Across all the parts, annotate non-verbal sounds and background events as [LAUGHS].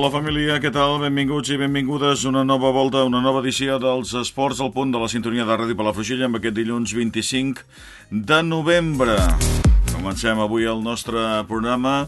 Hola família, què tal? Benvinguts i benvingudes una nova volta, una nova edició dels Esports al punt de la sintonia de Ràdio Palafrugell amb aquest dilluns 25 de novembre. Comencem avui el nostre programa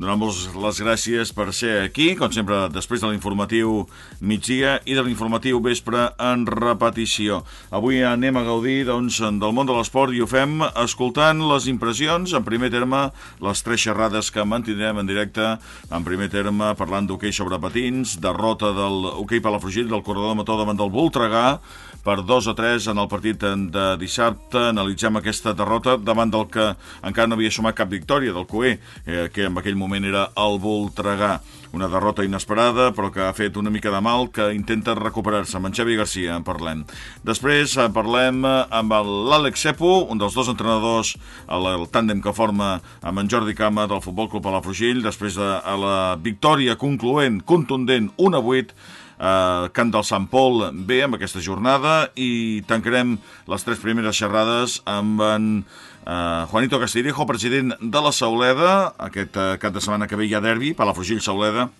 donant-vos les gràcies per ser aquí, com sempre, després de l'informatiu migdia i de l'informatiu vespre en repetició. Avui anem a gaudir doncs, del món de l'esport i ho fem escoltant les impressions, en primer terme, les tres xerrades que mantindrem en directe, en primer terme, parlant d'hoquei sobre patins, derrota del hoquei Palafrugell del corredor de Mató davant del Voltregà, per 2 a 3 en el partit de dissabte. Analitzem aquesta derrota davant del que encara no havia sumat cap victòria del COE, eh, que en aquell moment era el Voltregà. Una derrota inesperada, però que ha fet una mica de mal, que intenta recuperar-se. Amb en Xavi Garcia en parlem. Després eh, parlem eh, amb l'Àlex Sepo, un dels dos entrenadors, el, el tàndem que forma amb en Jordi Cama del Futbol Club Palafrugell, després de la victòria concloent, contundent, 1 a 8, eh, Camp del Sant Pol bé amb aquesta jornada i tancarem les tres primeres xerrades amb en eh, Juanito Castillejo, president de la Sauleda, aquest eh, cap de setmana que ve hi ha derbi, Palafrugell-Sauleda,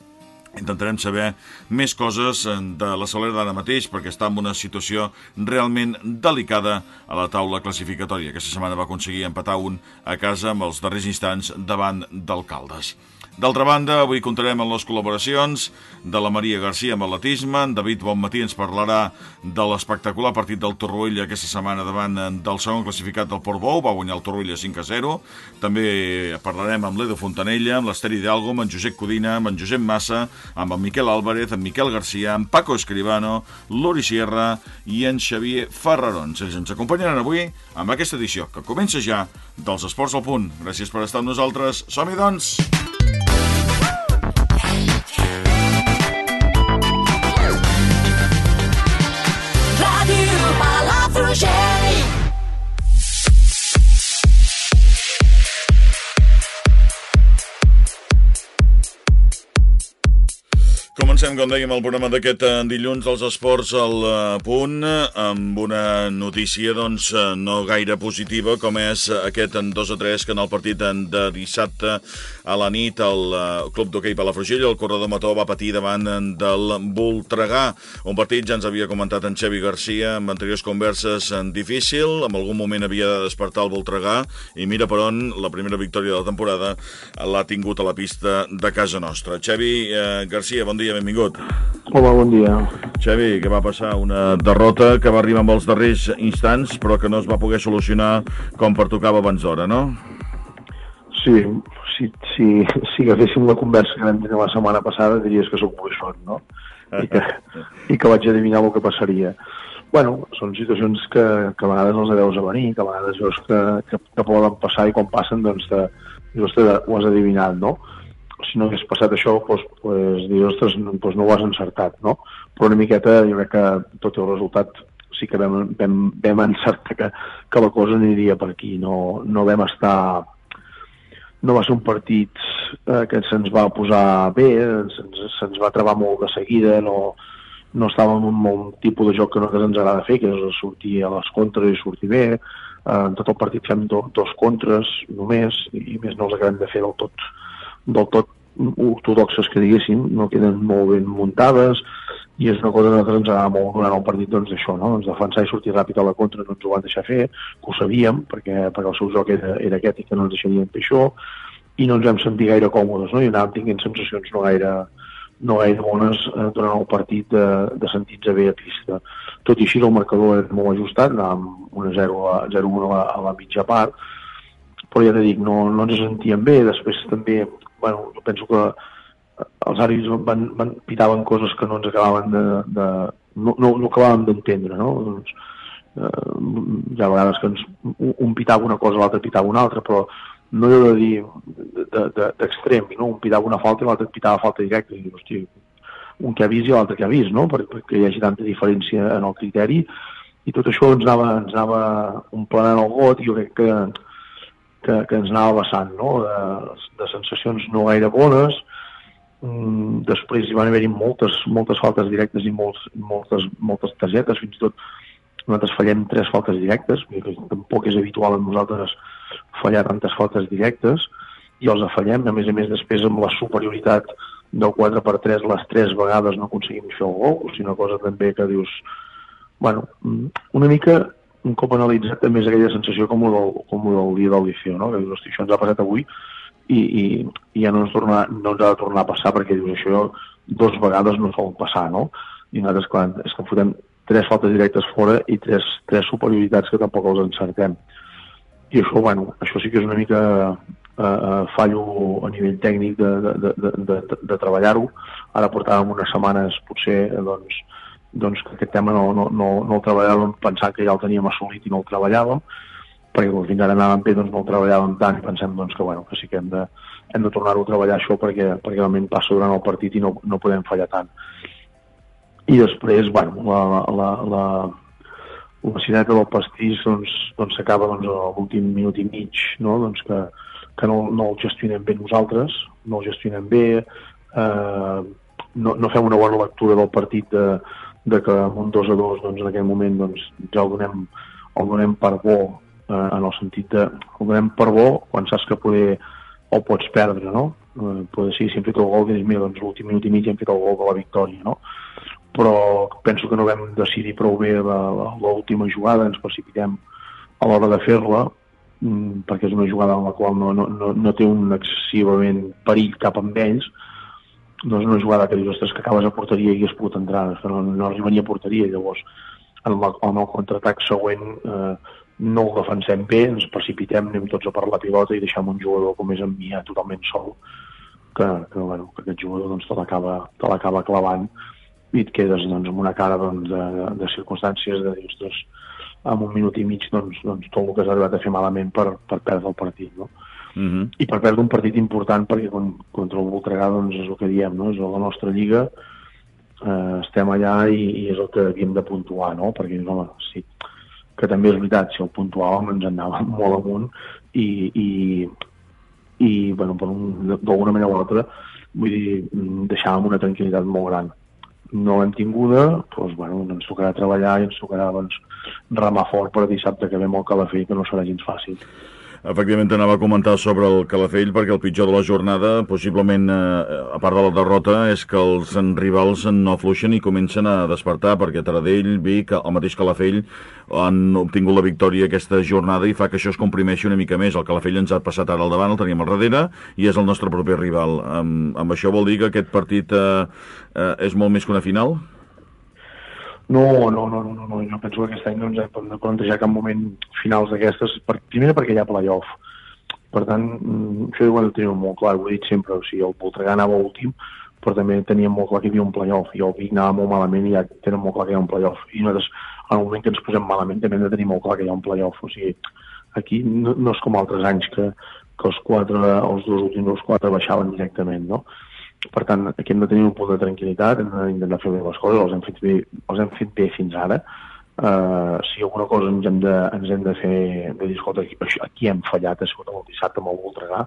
Intentarem saber més coses eh, de la Sauleda d'ara mateix perquè està en una situació realment delicada a la taula classificatòria. Aquesta setmana va aconseguir empatar un a casa amb els darrers instants davant d'alcaldes. D'altra banda, avui contarem amb les col·laboracions de la Maria Garcia amb atletisme, en David Bonmatí ens parlarà de l'espectacular partit del Torroella aquesta setmana davant del segon classificat del Portbou, va guanyar el Torroella 5 a 0. També parlarem amb l'Edo Fontanella, amb l'Esteri Hidalgo, amb en Josep Codina, amb en Josep Massa, amb en Miquel Álvarez, amb Miquel Garcia, amb Paco Escribano, l'Uri Sierra i en Xavier Ferrarons. Ells ens acompanyaran avui amb aquesta edició, que comença ja dels Esports al Punt. Gràcies per estar amb nosaltres. Som-hi, doncs! Comencem, com dèiem, el programa d'aquest eh, dilluns dels esports al eh, punt amb una notícia doncs, eh, no gaire positiva com és aquest en 2 a 3 que en el partit de dissabte a la nit el Club d'Hockey Palafrugell, el corredor Mató va patir davant del Voltregà un partit, ja ens havia comentat en Xevi Garcia amb anteriors converses en difícil, en algun moment havia de despertar el Voltregà i mira per on la primera victòria de la temporada l'ha tingut a la pista de casa nostra. Xevi eh, Garcia, bon dia dia, benvingut. Hola, bon dia. Xavi, que va passar una derrota que va arribar amb els darrers instants, però que no es va poder solucionar com pertocava abans d'hora, no? Sí, si, si, si agaféssim la conversa que vam tenir la setmana passada, diries que sóc moixot, no? I que, [LAUGHS] I que vaig adivinar el que passaria. Bueno, són situacions que, que a vegades els veus a venir, que a vegades veus que, que, que poden passar i quan passen, doncs, te, just ho has adivinat, no? si no hagués passat això, doncs, doncs dius, ostres, doncs no ho has encertat, no? Però una miqueta, jo crec que tot el resultat sí que vam, vam, vam encertar que, que la cosa aniria per aquí, no, no vam estar... No va ser un partit eh, que se'ns va posar bé, se'ns se va trebar molt de seguida, no, no estàvem en un tipus de joc que nosaltres ens agrada fer, que és sortir a les contres i sortir bé. Eh, en tot el partit fem do, dos contres només, i més no els acabem de fer del tot, del tot ortodoxes que diguéssim, no queden molt ben muntades i és una cosa que a ens agrada molt durant el partit doncs això, no? Doncs defensar i sortir ràpid a la contra no ens ho van deixar fer, que ho sabíem, perquè, perquè el seu joc era, era aquest i que no ens deixarien fer això, i no ens vam sentir gaire còmodes, no? I anàvem tinguent sensacions no gaire, no gaire bones eh, durant el partit de, de sentir-se bé a pista. Tot i així el marcador era molt ajustat, anàvem 1-0 a 0-1 a, la, a la mitja part, però ja t'he dit, no, no ens sentíem bé, després també bueno, jo penso que eh, els àrbits van, van, pitaven coses que no ens acabaven de... de no, no, no acabàvem d'entendre, no? Doncs, eh, hi ha vegades que ens, un pitava una cosa, l'altre pitava una altra, però no he de dir d'extrem, de, de, no? un pitava una falta i l'altre pitava falta directa, i hosti, un que ha vist i l'altre que ha vist, no? Per, perquè hi hagi tanta diferència en el criteri, i tot això ens anava, ens anava omplenant el got, i jo crec que que, que ens anava vessant, no? de, de sensacions no gaire bones, mm, després hi van haver-hi moltes, moltes faltes directes i molts, moltes, moltes targetes, fins i tot nosaltres fallem tres faltes directes, que tampoc és habitual en nosaltres fallar tantes faltes directes, i els afallem, a més a més després amb la superioritat del 4 per 3 les 3 vegades no aconseguim fer el gol, o una cosa també que dius, bueno, mm, una mica un cop analitzat també és aquella sensació com el com el del dia d'audició, no? que dius, hosti, això ens ha passat avui i, i, i ja no ens, torna, no ens ha de tornar a passar perquè dius, això dos vegades no sol passar, no? I nosaltres, clar, és que fotem tres faltes directes fora i tres, tres superioritats que tampoc els encertem. I això, bueno, això sí que és una mica eh, eh, fallo a nivell tècnic de, de, de, de, de treballar-ho. Ara portàvem unes setmanes, potser, doncs, doncs que aquest tema no, no, no, no el treballàvem pensant que ja el teníem assolit i no el treballàvem, perquè com fins ara anàvem bé doncs no el treballàvem tant i pensem doncs, que, bueno, que sí que hem de, hem de tornar-ho a treballar això perquè, perquè realment passa durant el partit i no, no podem fallar tant i després, bueno, la, la, la, la cireta del pastís doncs, doncs s'acaba doncs, a l'últim minut i mig, no? doncs que, que no, no el gestionem bé nosaltres, no el gestionem bé, eh, no, no fem una bona lectura del partit de, de que amb un 2 a 2 doncs, en aquell moment doncs, ja el donem, el donem per bo eh, en el sentit de el donem per bo quan saps que poder el pots perdre, no? Eh, poder sí, si hem fet el gol, dius, mira, doncs l'últim minut i mig hem fet el gol de la victòria, no? però penso que no vam decidir prou bé l'última jugada, ens precipitem a l'hora de fer-la, mm, perquè és una jugada en la qual no, no, no, no té un excessivament perill cap amb ells, no és una jugada que dius, ostres, que acabes a porteria i hagués pogut entrar, no, no arribaria a porteria, llavors en, la, en el contraatac següent eh, no el defensem bé, ens precipitem, anem tots a per la pilota i deixem un jugador com és en Mia totalment sol, que, que, bueno, que aquest jugador doncs, te l'acaba clavant i et quedes doncs, amb una cara doncs, de, de circumstàncies de dir, ostres, en un minut i mig doncs, doncs, tot el que has arribat a fer malament per, per perdre el partit. No? Uh mhm. -huh. I per perdre un partit important perquè contra el Voltregà doncs, és el que diem, no? és la nostra lliga, eh, estem allà i, i és el que havíem de puntuar, no? perquè home, sí, que també és veritat, si el puntuàvem ens anàvem [LAUGHS] molt amunt i, i, i bueno, d'alguna manera o altra vull dir, deixàvem una tranquil·litat molt gran no l'hem tinguda, doncs, bueno, ens tocarà treballar i ens tocarà doncs, remar fort per dissabte que ve molt Calafell, que no serà gens fàcil. Efectivament, anava a comentar sobre el Calafell, perquè el pitjor de la jornada, possiblement, eh, a part de la derrota, és que els rivals no afluixen i comencen a despertar, perquè Taradell, Vic, el mateix Calafell, han obtingut la victòria aquesta jornada i fa que això es comprimeixi una mica més. El Calafell ens ha passat ara al davant, el teníem al darrere, i és el nostre propi rival. Amb, amb això vol dir que aquest partit eh, eh, és molt més que una final? No, no, no, no, no, jo penso que aquest any no ens hem de plantejar cap moment finals d'aquestes, per, primer perquè hi ha playoff. Per tant, mm, això ho tenir molt clar, ho he dit sempre, o sigui, el Voltregà anava últim, però també teníem molt clar que hi havia un playoff, i el Vic anava molt malament i ja tenen molt clar que hi ha un playoff. I nosaltres, en el moment que ens posem malament, també hem de tenir molt clar que hi ha un playoff. O sigui, aquí no, no és com altres anys que, que els quatre, els dos últims, els quatre baixaven directament, no? Per tant, aquí hem de tenir un punt de tranquil·litat, hem d'intentar fer bé les coses, els hem fet bé, els hem fet bé fins ara. Uh, si alguna cosa ens hem de, ens hem de fer, de dir, escolta, aquí, aquí hem fallat, ha sigut el dissabte amb el Voltregà,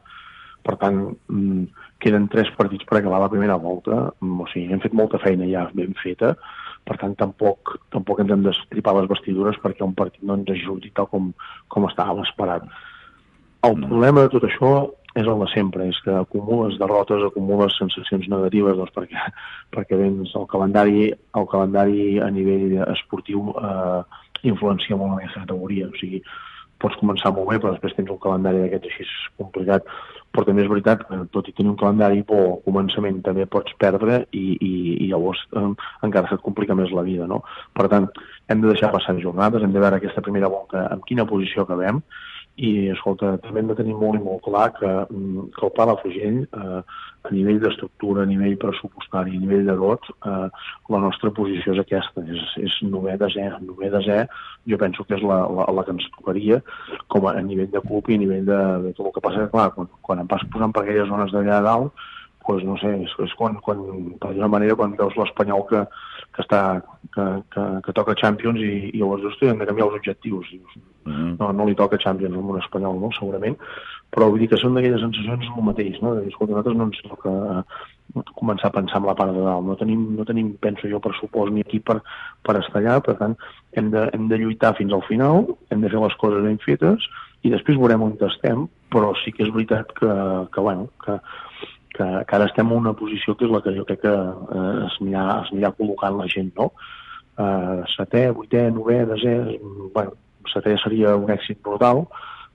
per tant, mm, queden tres partits per acabar la primera volta, mm, o sigui, hem fet molta feina ja ben feta, per tant, tampoc, tampoc ens hem d'estripar les vestidures perquè un partit no ens ajudi tal com, com estàvem esperant. El problema de tot això és el de sempre, és que acumules derrotes, acumules sensacions negatives, doncs perquè, perquè vens el calendari, el calendari a nivell esportiu eh, influencia molt en aquesta categoria, o sigui, pots començar molt bé, però després tens un calendari d'aquests així complicat, però també és veritat que tot i tenir un calendari bo al començament també pots perdre i, i, i llavors eh, encara se't complica més la vida, no? Per tant, hem de deixar passar jornades, hem de veure aquesta primera volta en quina posició acabem, i, escolta, també hem de tenir molt i molt clar que, mm, que el Palafrugell, eh, a nivell d'estructura, a nivell pressupostari, a nivell de tot, eh, la nostra posició és aquesta, és, és novè de zero. Novè de zero, jo penso que és la, la, la que ens tocaria com a, a nivell de club i a nivell de, de tot el que passa. Clar, quan, quan em vas posant per aquelles zones d'allà dalt, pues, no sé, és, és quan, quan, per d'una manera, quan veus l'Espanyol que, que, està, que, que, que toca Champions i, i llavors dius, hem de canviar els objectius. Dius, -huh. no, no li toca Champions al món espanyol, no? segurament, però vull dir que són d'aquelles sensacions el mateix, no? de dir, escolta, nosaltres no ens toca començar a pensar en la part de dalt, no tenim, no tenim penso jo, pressupost ni aquí per, per estar allà, per tant, hem de, hem de lluitar fins al final, hem de fer les coses ben fetes, i després veurem on estem, però sí que és veritat que, que, bueno, que, que, que ara estem en una posició que és la que jo crec que eh, es, anirà, es anirà col·locant la gent, no? Eh, setè, vuitè, novè, desè, bueno, setè seria un èxit brutal,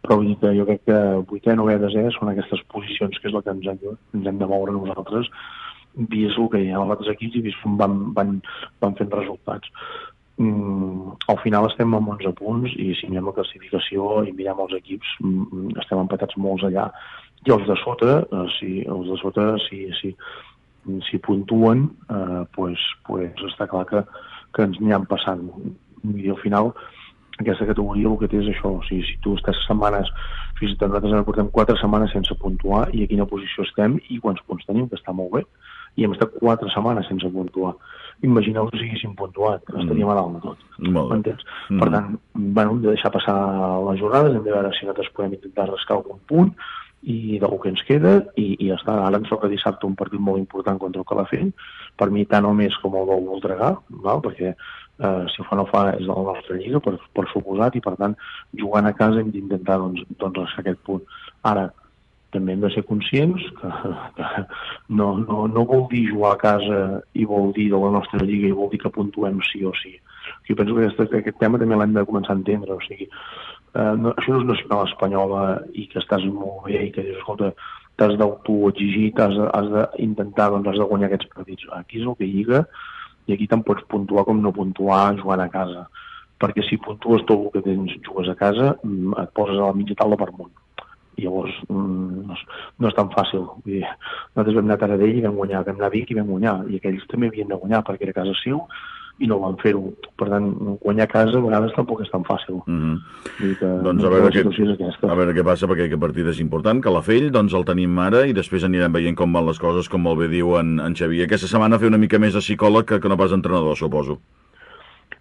però vull dir que jo crec que vuitè, novè, desè són aquestes posicions que és la que ens hem, ens hem de moure nosaltres, vist el que hi ha als altres equips i vist com van, van, van fent resultats. Mm, al final estem amb 11 punts i si mirem la classificació i mirem els equips, mm, estem empatats molts allà. I els de sota, eh, si, els de sota, si, si, si puntuen, eh, pues, pues està clar que, que ens aniran passant. I al final, aquesta categoria el que té és això, o sigui, si tu estàs setmanes, fins i tot nosaltres portem quatre setmanes sense puntuar i a quina posició estem i quants punts tenim, que està molt bé, i hem estat quatre setmanes sense puntuar. Imagineu si haguéssim puntuat, mm. estaríem a dalt de tot. M'entens? Mm. Per tant, bueno, hem de deixar passar les jornades, hem de veure si nosaltres podem intentar rascar algun punt, i del que ens queda i, i ja està. Ara ens toca dissabte un partit molt important contra el Calafell, per mi tant o més com el del Voltregà, val? perquè eh, si fa no fa és de la nostra lliga, per, per suposat, i per tant, jugant a casa hem d'intentar doncs, doncs aquest punt. Ara, també hem de ser conscients que, que no, no, no vol dir jugar a casa i vol dir de la nostra lliga i vol dir que puntuem sí o sí. Jo penso que aquest, aquest tema també l'hem de començar a entendre, o sigui, eh, no, això no és nacional espanyola i que estàs molt bé i que dius, escolta, t'has d'autoexigir, has, has d'intentar, doncs has de guanyar aquests partits. Aquí és el que lliga i aquí te'n pots puntuar com no puntuar jugant a casa. Perquè si puntues tot el que tens, jugues a casa, mm, et poses a la mitja taula per munt. Llavors mm, no, és, no és tan fàcil. Vull dir, nosaltres vam anar a Taradell i vam guanyar, vam anar a Vic i vam guanyar, i aquells també havien de guanyar perquè era casa seu i no van fer-ho. Per tant, guanyar a casa a vegades tampoc és tan fàcil. Mm -hmm. que, doncs a veure, què, a veure què passa, perquè aquest partit és important. Calafell, doncs el tenim ara i després anirem veient com van les coses, com molt bé diu en, en Xavier. Aquesta setmana fer una mica més de psicòleg que, que no pas entrenador, suposo.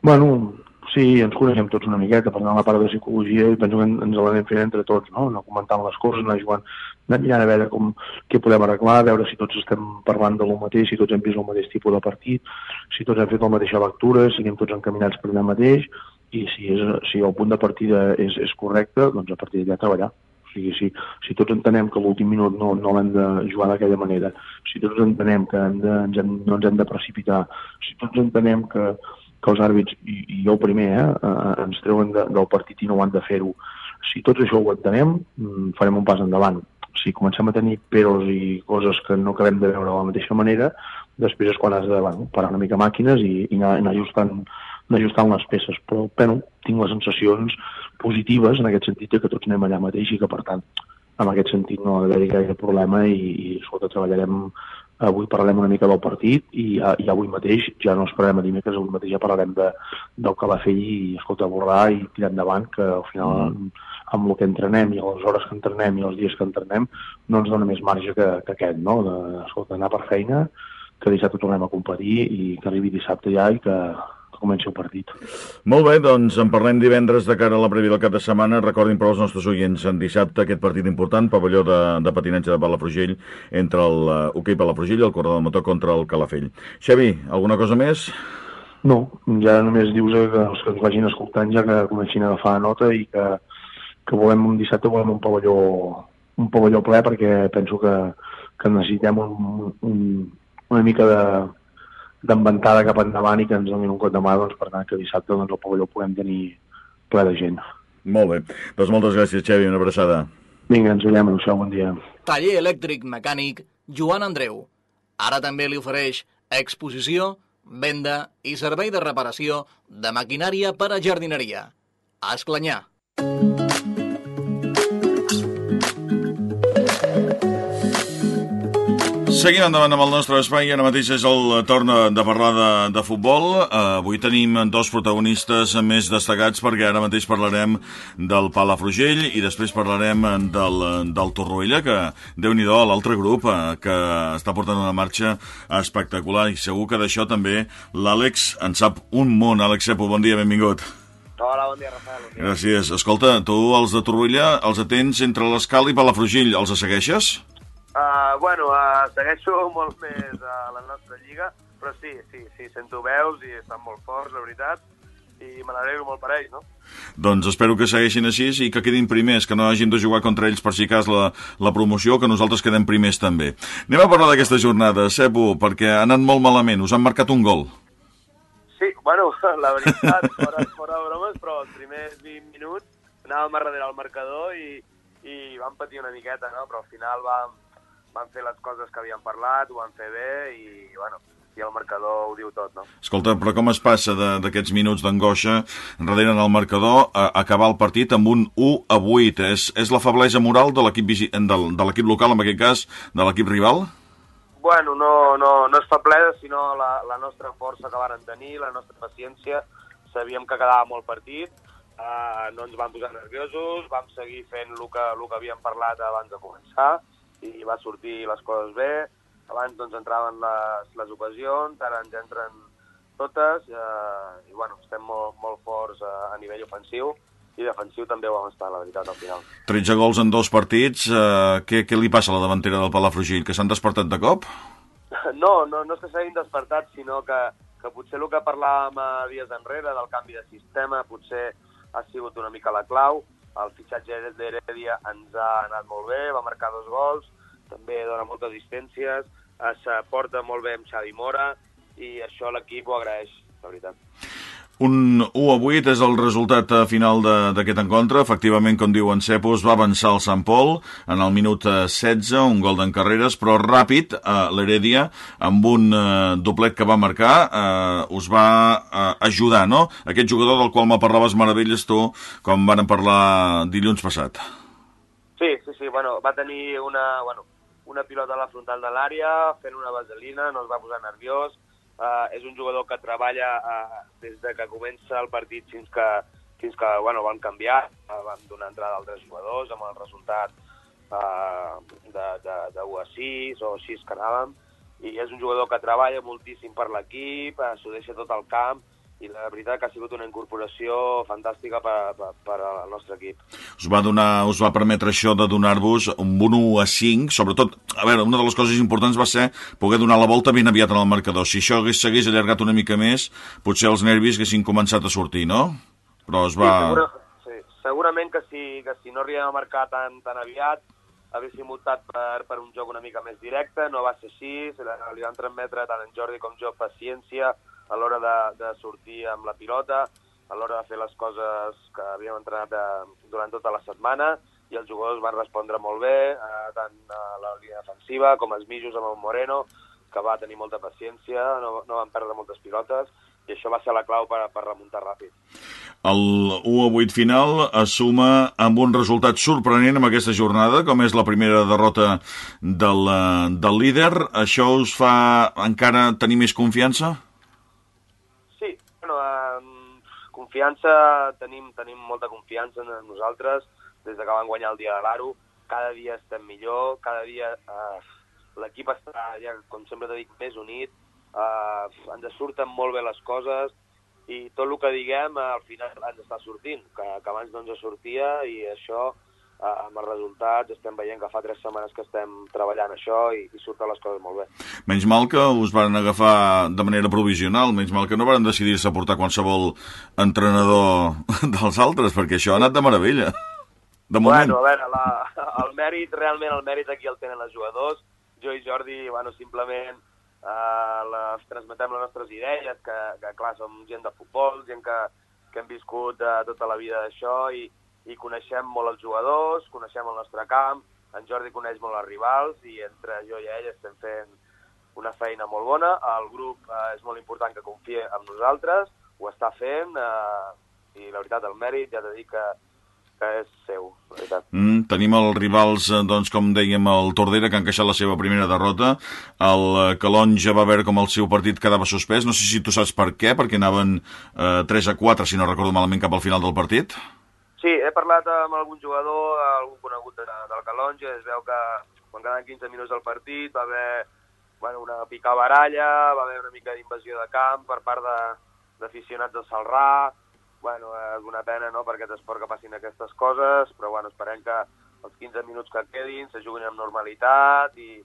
Bueno, Sí, ens coneixem tots una miqueta, per a la part de psicologia i penso que ens l'anem fent entre tots, no? anar comentant les coses, anar jugant, anar mirant a veure com, què podem arreglar, a veure si tots estem parlant de lo mateix, si tots hem vist el mateix tipus de partit, si tots hem fet la mateixa lectura, si anem tots encaminats per allà mateix, i si, és, si el punt de partida és, és correcte, doncs a partir d'allà treballar. O sigui, si, si tots entenem que l'últim minut no, no l'hem de jugar d'aquella manera, si tots entenem que hem de, ens hem, no ens hem de precipitar, si tots entenem que, que els àrbits, i, i jo primer, eh, eh, ens treuen de, del partit i no ho han de fer-ho. Si tots això ho entenem, mm, farem un pas endavant. Si comencem a tenir peros i coses que no acabem de veure de la mateixa manera, després és quan has de bueno, parar una mica màquines i, i anar, anar, ajustant, anar ajustant les peces. Però, bueno, tinc les sensacions positives en aquest sentit que tots anem allà mateix i que, per tant, en aquest sentit no ha d'haver-hi gaire problema i, i escolta, treballarem Avui parlarem una mica del partit i, i avui mateix ja no esperarem a dimecres, avui mateix ja parlarem de, del que va fer i, escolta, borrar i tirar endavant, que al final mm. amb el que entrenem i les hores que entrenem i els dies que entrenem no ens dona més marge que, que aquest, no? De, escolta, anar per feina, que dissabte tornem a competir i que arribi dissabte ja i que, comenci el partit. Molt bé, doncs en parlem divendres de cara a la prèvia del cap de setmana. Recordin per als nostres oients en dissabte aquest partit important, pavelló de, de patinatge de Palafrugell entre el uh, hoquei Palafrugell i el corredor del motor contra el Calafell. Xavi, alguna cosa més? No, ja només dius que els que ens vagin escoltant ja que comencin a agafar nota i que, que volem un dissabte volem un pavelló un pavelló ple perquè penso que, que necessitem un, un, una mica de, d'enventada cap endavant i que ens donin un cop de mà doncs, per tant que dissabte doncs, el pavelló puguem tenir ple de gent. Molt bé. Doncs moltes gràcies, Xavi. Una abraçada. Vinga, ens veiem. Adéu, bon dia. Taller elèctric mecànic Joan Andreu. Ara també li ofereix exposició, venda i servei de reparació de maquinària per a jardineria. A Esclanyà. Seguim endavant amb el nostre espai, ara mateix és el torn de parlar de, de futbol. Uh, avui tenim dos protagonistes més destacats perquè ara mateix parlarem del Palafrugell i després parlarem del, del Torroella, que déu nhi l'altre grup uh, que està portant una marxa espectacular i segur que d'això també l'Àlex en sap un món. Àlex Cepo, bon dia, benvingut. Hola, bon dia, Rafael. Bon dia. Gràcies. Escolta, tu els de Torroella els atents entre l'Escal i Palafrugell, els segueixes? Uh, bueno, uh, segueixo [LAUGHS] molt més a la nostra lliga, però sí, sí, sí, sento veus i estan molt forts, la veritat. i me n'alegro molt per ells, no? Doncs espero que segueixin així i que quedin primers, que no hagin de jugar contra ells per si cas la, la promoció, que nosaltres quedem primers també. Anem a parlar d'aquesta jornada, Cepo, perquè ha anat molt malament, us han marcat un gol. Sí, bueno, [LAUGHS] la veritat, fora, fora de bromes, però els primers 20 minuts anàvem a darrere el marcador i, i vam patir una miqueta, no? però al final vam, vam fer les coses que havíem parlat, ho vam fer bé i, bueno, i el marcador ho diu tot, no? Escolta, però com es passa de- d'aquests minuts d'angoixa darrere en el marcador a acabar el partit amb un 1 a 8? És, és la feblesa moral de l'equip del, de l'equip local, en aquest cas, de l'equip rival? Bueno, no, no, no és feblesa, sinó la, la nostra força que varen tenir, la nostra paciència. Sabíem que quedava molt partit, eh, no ens vam posar nerviosos, vam seguir fent el que, el que havíem parlat abans de començar i va sortir les coses bé. Abans doncs, entraven les, les ocasions, ara ens entren totes eh, i bueno, estem molt, molt forts eh, a nivell ofensiu i defensiu també ho vam estar, la veritat, al final. 13 gols en dos partits. Eh, què, què li passa a la davantera del Palafrugell? Que s'han despertat de cop? [LAUGHS] No, no, no és que s'hagin despertat, sinó que, que potser el que parlàvem eh, dies enrere del canvi de sistema potser ha sigut una mica la clau. El fitxatge d'Heredia ens ha anat molt bé, va marcar dos gols, també dona moltes assistències, eh, se porta molt bé amb Xavi Mora i això l'equip ho agraeix, la veritat. Un 1 a 8 és el resultat eh, final d'aquest encontre. Efectivament, com diu en Cepos, va avançar el Sant Pol en el minut eh, 16, un gol d'en carreres, però ràpid, eh, l'Heredia, amb un eh, doblet que va marcar, eh, us va eh, ajudar, no? Aquest jugador del qual me parlaves meravelles tu, com varen parlar dilluns passat. Sí, sí, sí, bueno, va tenir una, bueno, una pilota a la frontal de l'àrea, fent una vaselina, no es va posar nerviós, uh, és un jugador que treballa uh, des de que comença el partit fins que, fins que bueno, van canviar, uh, van donar entrada a altres jugadors amb el resultat uh, de, de, de 1 a 6 o 6 que anàvem, i és un jugador que treballa moltíssim per l'equip, uh, s'ho deixa tot al camp, i la veritat que ha sigut una incorporació fantàstica per, per, per al nostre equip. Us va, donar, us va permetre això de donar-vos un 1 a 5, sobretot, a veure, una de les coses importants va ser poder donar la volta ben aviat en el marcador. Si això hagués- s'hagués allargat una mica més, potser els nervis haguessin començat a sortir, no? Però es va... Sí, segura, sí, segurament que si, que si no arribem a marcar tan, tan aviat haguéssim optat per, per un joc una mica més directe, no va ser així, se la- li van transmetre tant en Jordi com jo paciència a l'hora de, de sortir amb la pilota, a l'hora de fer les coses que havíem entrenat eh, durant tota la setmana, i els jugadors van respondre molt bé, eh, tant a la línia defensiva com els mitjos amb el Moreno, que va tenir molta paciència, no, no van perdre moltes pilotes, i això va ser la clau per, per remuntar ràpid. El 1 a 8 final es suma amb un resultat sorprenent amb aquesta jornada, com és la primera derrota del, eh, del líder. Això us fa encara tenir més confiança? Sí, bueno, eh, confiança, tenim, tenim molta confiança en nosaltres des de que vam guanyar el dia de l'Aro. Cada dia estem millor, cada dia eh, l'equip està, ja, com sempre t'he dit, més unit, eh, ens surten molt bé les coses i tot el que diguem eh, al final ens està sortint, que, que abans no ens sortia i això amb els resultats estem veient que fa tres setmanes que estem treballant això i, i surten les coses molt bé. Menys mal que us van agafar de manera provisional, menys mal que no van decidir-se a portar qualsevol entrenador [LAUGHS] dels altres, perquè això ha anat de meravella. De moment. Bueno, a veure, la, el mèrit, realment el mèrit aquí el tenen els jugadors. Jo i Jordi, bueno, simplement eh, les, transmetem les nostres idees, que, que clar, som gent de futbol, gent que, que hem viscut eh, tota la vida d'això i, i coneixem molt els jugadors, coneixem el nostre camp, en Jordi coneix molt els rivals i entre jo i ell estem fent una feina molt bona. El grup eh, és molt important que confie en nosaltres, ho està fent eh, i la veritat el mèrit ja t'he dit que, que és seu. Mm, tenim els rivals, eh, doncs, com dèiem, el Tordera, que ha encaixat la seva primera derrota. El eh, Calonja va veure com el seu partit quedava suspès. No sé si tu saps per què, perquè anaven eh, 3 a 4, si no recordo malament, cap al final del partit. Sí, he parlat amb algun jugador, algun conegut de, del Calonja, es veu que quan quedaven 15 minuts del partit va haver bueno, una picabaralla, va haver una mica d'invasió de camp per part d'aficionats de, de Salrà, bueno, és una pena no, per aquest esport que passin aquestes coses, però bueno, esperem que els 15 minuts que quedin se juguin amb normalitat i,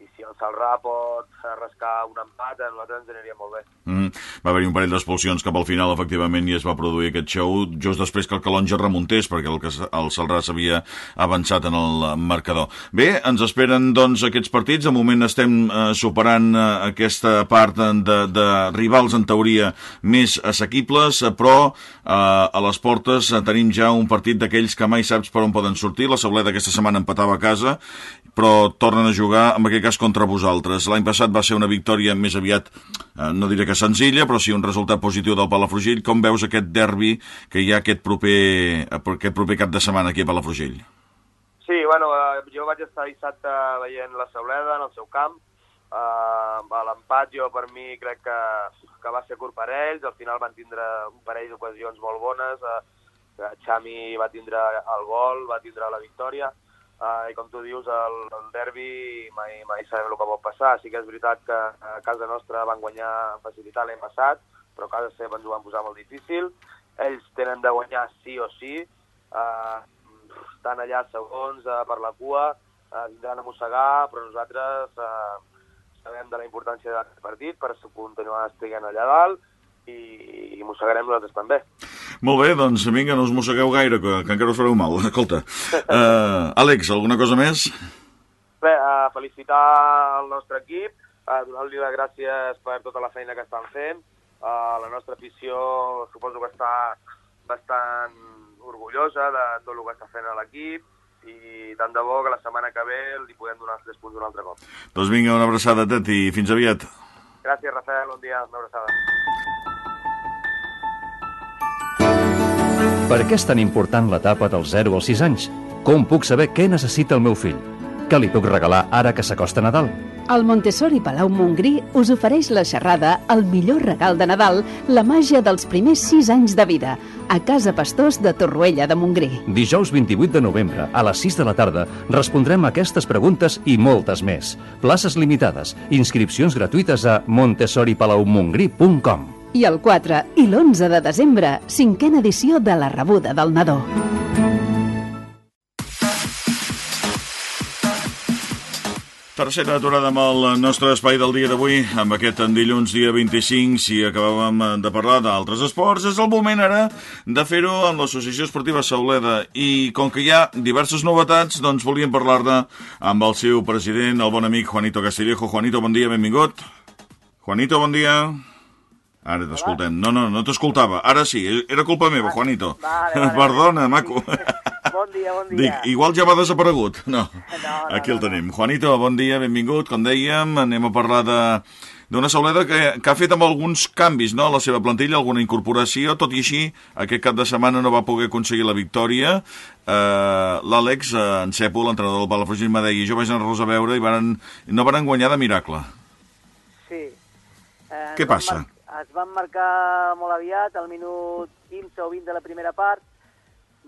i si el Salrà pot rascar un empat, a nosaltres ens aniria molt bé. Mm. va haver-hi un parell d'expulsions cap al final, efectivament, i es va produir aquest show just després que el Calonja remuntés, perquè el, el Salrà s'havia avançat en el marcador. Bé, ens esperen, doncs, aquests partits. De moment estem eh, superant eh, aquesta part de, de rivals, en teoria, més assequibles, però eh, a les portes tenim ja un partit d'aquells que mai saps per on poden sortir. La Sauleda aquesta setmana empatava a casa, però tornen a jugar, en aquest cas, contra vosaltres. L'any passat va ser una victòria més aviat, eh, no diré que senzilla, però sí un resultat positiu del Palafrugell. Com veus aquest derbi que hi ha aquest proper, aquest proper cap de setmana aquí a Palafrugell? Sí, bueno, eh, jo vaig estar dissabte veient la Sauleda en el seu camp. Uh, L'empat jo per mi crec que, que va ser curt per ells, al final van tindre un parell d'ocasions molt bones, uh, Xami va tindre el gol, va tindre la victòria, Uh, I com tu dius, el, el derbi mai, mai sabem el que pot passar. Sí que és veritat que a casa nostra van guanyar amb facilitat l'any passat, però a casa seva ens ho van posar molt difícil. Ells tenen de guanyar sí o sí. Uh, estan allà segons uh, per la cua, uh, tindran a mossegar, però nosaltres uh, sabem de la importància d'aquest partit per continuar estiguent allà dalt i, i mossegarem nosaltres també. Molt bé, doncs vinga, no us mossegueu gaire, que, que encara us fareu mal. [LAUGHS] Escolta, uh, Àlex, alguna cosa més? Bé, uh, felicitar el nostre equip, uh, donar-li les gràcies per tota la feina que estan fent. Uh, la nostra afició suposo que està bastant orgullosa de tot el que està fent l'equip i tant de bo que la setmana que ve li podem donar els tres punts un altre cop. Doncs vinga, una abraçada a tot i fins aviat. Gràcies, Rafael, bon dia, una abraçada. Per què és tan important l'etapa dels 0 als 6 anys? Com puc saber què necessita el meu fill? Què li puc regalar ara que s'acosta Nadal? El Montessori Palau Montgrí us ofereix la xerrada El millor regal de Nadal, la màgia dels primers 6 anys de vida, a Casa Pastors de Torroella de Montgrí. Dijous 28 de novembre, a les 6 de la tarda, respondrem a aquestes preguntes i moltes més. Places limitades, inscripcions gratuïtes a montessoripalaumongrí.com i el 4 i l'11 de desembre, cinquena edició de la rebuda del nadó. Tercera aturada amb el nostre espai del dia d'avui, amb aquest dilluns dia 25, si acabàvem de parlar d'altres esports, és el moment ara de fer-ho amb l'Associació Esportiva Sauleda. I com que hi ha diverses novetats, doncs volíem parlar-ne amb el seu president, el bon amic Juanito Castillejo. Juanito, bon dia, benvingut. Juanito, bon dia. Ara t'escoltem. No, no, no t'escoltava. Ara sí, era culpa meva, Juanito. Vale, vale, [LAUGHS] Perdona, maco. [LAUGHS] Bon dia, bon dia. Dic, igual ja va desaparegut. [LAUGHS] No, No, no, aquí el no, no. tenim. Juanito, bon dia, benvingut. Com dèiem, anem a parlar de d'una Sauleda que, que ha fet amb alguns canvis no? a la seva plantilla, alguna incorporació, tot i així aquest cap de setmana no va poder aconseguir la victòria. Uh, L'Àlex, uh, en Cepo, l'entrenador del Palafrugell, me deia, jo vaig anar-los a veure i varen, no van guanyar de miracle. Sí. Eh, Què passa? mar- Es van marcar molt aviat, al minut 15 o 20 de la primera part,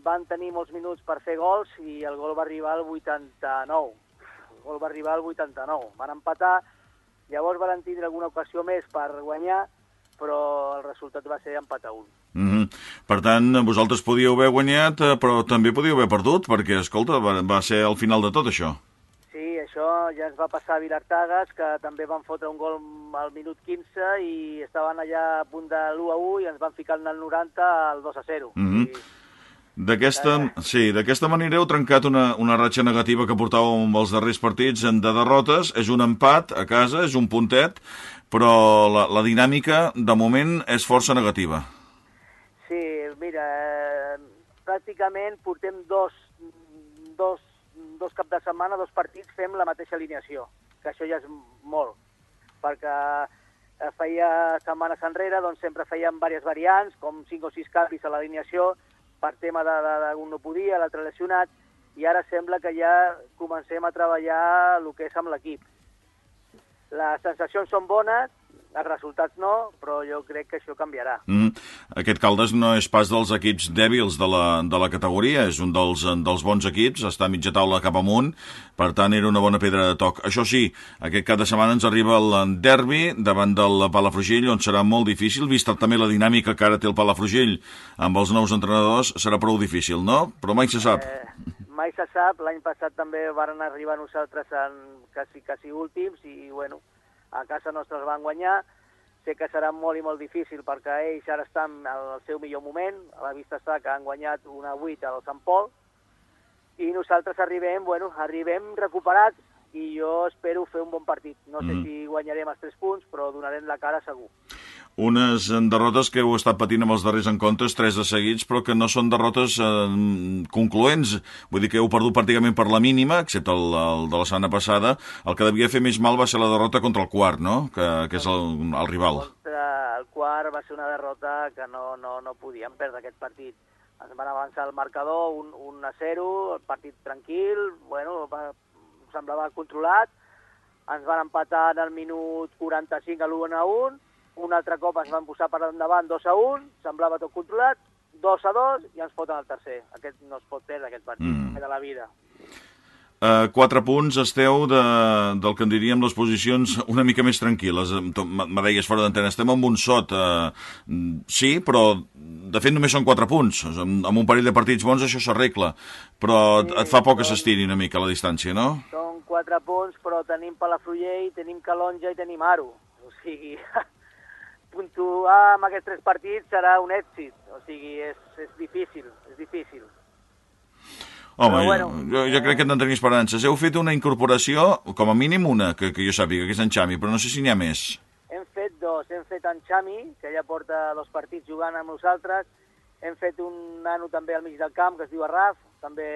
van tenir molts minuts per fer gols i el gol va arribar al 89. El gol va arribar al 89. Van empatar, llavors van tindre alguna ocasió més per guanyar, però el resultat va ser empat a un. Mm -hmm. Per tant, vosaltres podíeu haver guanyat, eh, però també podíeu haver perdut, perquè, escolta, va, va ser al final de tot això. Sí, això ja ens va passar a Vilartagas, que també van fotre un gol al minut 15 i estaven allà a punt de l'1 a 1 i ens van ficar en el 90 al 2 a 0. Mhm. I, D'aquesta sí, d'aquesta manera heu trencat una, una ratxa negativa que portàveu amb els darrers partits de derrotes. És un empat a casa, és un puntet, però la, la dinàmica, de moment, és força negativa. sí, mira, eh, pràcticament portem dos, dos, dos cap de setmana, dos partits, fem la mateixa alineació, que això ja és molt, perquè eh, feia setmanes enrere, doncs sempre fèiem diverses variants, com 5 o 6 canvis a l'alineació, per tema de, de, de un no podia, l'altre lesionat, i ara sembla que ja comencem a treballar el que és amb l'equip. Les sensacions són bones, els resultats no, però jo crec que això canviarà. Mm. Aquest Caldes no és pas dels equips dèbils de la, de la categoria, és un dels, dels bons equips, està a mitja taula cap amunt, per tant era una bona pedra de toc. Això sí, aquest cap de setmana ens arriba el derbi davant del Palafrugell, on serà molt difícil, vista també la dinàmica que ara té el Palafrugell amb els nous entrenadors, serà prou difícil, no? Però mai se sap. Eh, mai se sap, l'any passat també varen arribar nosaltres en quasi, quasi últims i, bueno, a casa nostra els van guanyar. sé que serà molt i molt difícil perquè ells ara estan al seu millor moment, a la vista està que han guanyat una 8 al Sant Pol, i nosaltres arribem, bueno, arribem recuperats i jo espero fer un bon partit. No sé Mhm. si guanyarem els 3 punts, però donarem la cara segur. Unes eh, derrotes que heu estat patint amb els darrers encontres, tres de seguits, però que no són derrotes eh, concloents. Vull dir que heu perdut pràcticament per la mínima, excepte el, el de la setmana passada. El que devia fer més mal va ser la derrota contra el quart, no?, que, que és el, el rival. Contra el quart va ser una derrota que no, no, no podíem perdre aquest partit. Ens van avançar el marcador, un, un a 0, el partit tranquil, bueno, va, semblava controlat, ens van empatar en el minut 45 a l'1 a 1, un altre cop ens van posar per endavant 2 a 1, semblava tot controlat, 2 a 2 i ens foten el tercer. Aquest no es pot perdre, aquest partit, Mm. mm. de la vida. Uh, quatre punts esteu de, del que en diríem les posicions una mica més tranquil·les. To- Me deies fora d'antena, estem amb un sot. Uh, sí, però de fet només són quatre punts. Amb, amb un parell de partits bons això s'arregla. Però et, et fa por que s'estiri una mica la distància, no? Són 4 punts, però tenim Palafrugell, tenim Calonja i tenim Aro. O sigui, [LAUGHS] puntuar amb aquests tres partits serà un èxit. O sigui, és, és difícil, és difícil. Home, Però bueno, jo, jo crec que hem de tenir esperances. Heu fet una incorporació, com a mínim una, que, que jo sàpiga, que és en Xami, però no sé si n'hi ha més. Hem fet dos. Hem fet en Xami, que ja porta dos partits jugant amb nosaltres. Hem fet un nano també al mig del camp, que es diu Arraf. També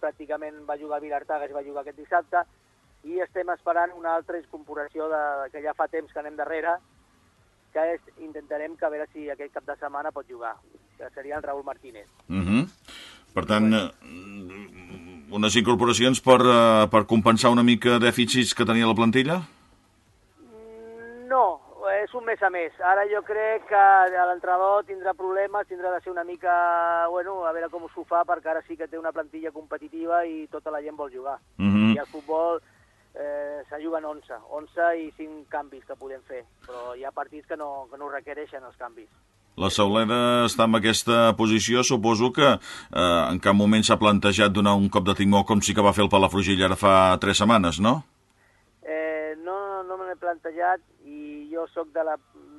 pràcticament va jugar a Vilartaga i va jugar aquest dissabte. I estem esperant una altra incorporació de, que ja fa temps que anem darrere, que és, intentarem que a veure si aquest cap de setmana pot jugar, que seria el Raúl Martínez. Uh -huh. Per tant, eh, unes incorporacions per, eh, per compensar una mica dèficits que tenia la plantilla? Mm, No, és un mes a més. Ara jo crec que l'entrenador tindrà problemes, tindrà de ser una mica, bueno, a veure com s'ho fa, perquè ara sí que té una plantilla competitiva i tota la gent vol jugar. Uh -huh. I al futbol eh, se juguen 11, 11 i 5 canvis que podem fer, però hi ha partits que no, que no requereixen els canvis. La Sauleda està en aquesta posició. Suposo que eh, en cap moment s'ha plantejat donar un cop de timó com sí que va fer el Palafrugell ara fa tres setmanes, no? Eh, no no me l'he plantejat i jo sóc de la,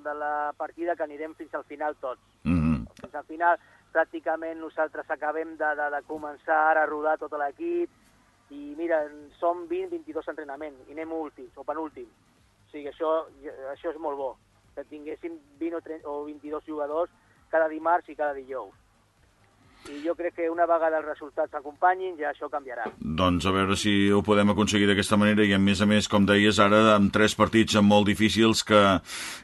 de la partida que anirem fins al final tots. Uh -huh. Fins al final pràcticament nosaltres acabem de, de, de començar ara a rodar tot l'equip i mira, som 20-22 entrenaments i anem últims o penúltims. O sigui, això, això és molt bo, que tinguéssim 20 o, 30, o 22 jugadors cada dimarts i cada dijous. I jo crec que una vegada els resultats s'acompanyin ja això canviarà. Doncs a veure si ho podem aconseguir d'aquesta manera i a més a més, com deies, ara amb tres partits molt difícils que,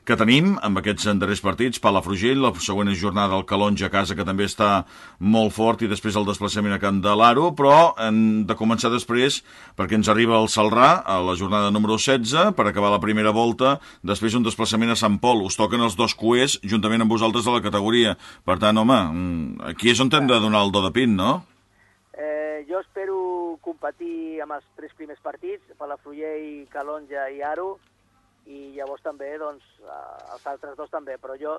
que tenim, amb aquests darrers partits, Palafrugell, la següent jornada al Calonja a casa, que també està molt fort, i després el desplaçament a Camp de l'Aro, però hem de començar després, perquè ens arriba el Salrà, a la jornada número 16, per acabar la primera volta, després un desplaçament a Sant Pol. Us toquen els dos cuers, juntament amb vosaltres de la categoria. Per tant, home, mm, aquí és on hem de donar el do de pin, no? Eh, jo espero competir amb els tres primers partits, Palafrugell, Calonja i Aro, i llavors també, doncs, eh, els altres dos també, però jo,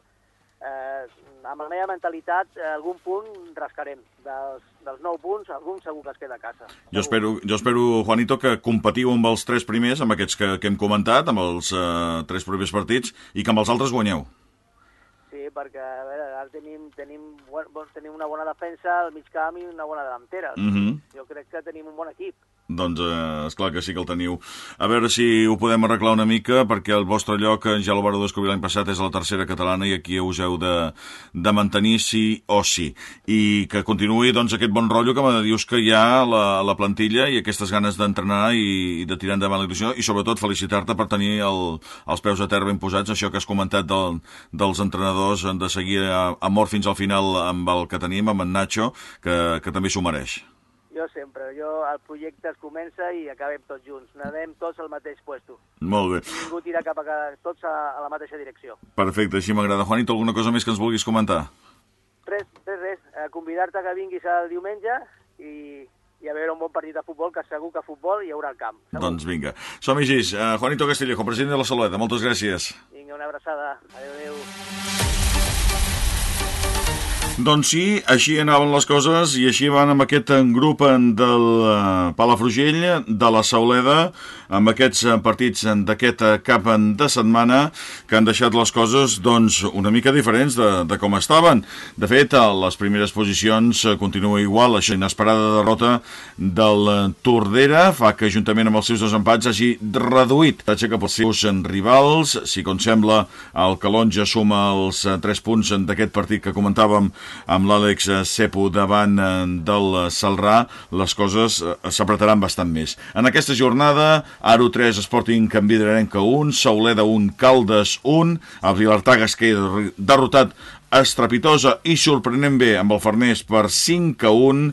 eh, amb la meva mentalitat, algun punt rascarem. Dels, dels nou punts, algun segur que es queda a casa. Jo espero, jo espero, Juanito, que competiu amb els tres primers, amb aquests que, que hem comentat, amb els eh, tres primers partits, i que amb els altres guanyeu. Perquè a veure, ara tenim, tenim, bon, bon, tenim una bona defensa al mig camp i una bona delantera. Mm -hmm. Jo crec que tenim un bon equip. Doncs, eh, esclar que sí que el teniu. A veure si ho podem arreglar una mica, perquè el vostre lloc, eh, ja l'ho vareu descobrir l'any passat, és a la tercera catalana i aquí us heu de, de mantenir sí o sí. I que continuï, doncs, aquest bon rotllo que me dius que hi ha la, la plantilla i aquestes ganes d'entrenar i, i de tirar endavant la il·lusió, i sobretot felicitar-te per tenir el, els peus a terra ben posats, això que has comentat del, dels entrenadors, de seguir a, a mort fins al final amb el que tenim, amb en Nacho, que, que també s'ho mereix. Jo sempre, jo, el projecte es comença i acabem tots junts. Nedem tots al mateix puesto. Molt bé. Ningú tira cap a cada, tots a, a la mateixa direcció. Perfecte, així m'agrada. Juanito, alguna cosa més que ens vulguis comentar? Res, res, res. Eh, Convidar-te que vinguis el diumenge i, i a veure un bon partit de futbol, que segur que futbol hi haurà al camp. Segur. Doncs vinga. Som així. Uh, Juanito Castillejo, president de la Saleda. Moltes gràcies. Vinga, una abraçada. Adéu, adéu. Doncs sí, així anaven les coses i així van amb aquest grup del eh, Palafrugell, de la Sauleda, amb aquests eh, partits d'aquest eh, cap de setmana que han deixat les coses doncs, una mica diferents de, de com estaven. De fet, les primeres posicions continua igual, això inesperada derrota del Tordera fa que juntament amb els seus dos empats hagi reduït tatxa cap als seus rivals. Si com sembla el Calonja suma els tres punts d'aquest partit que comentàvem amb l'Àlex Cepo davant eh, del Salrà, les coses eh, s'apretaran bastant més. En aquesta jornada, Aro 3, Sporting Can Vidrerenca 1, Sauleda 1, Caldes 1, el Vilartaga es queda derrotat estrepitosa i sorprenent bé amb el Farners per 5 a 1,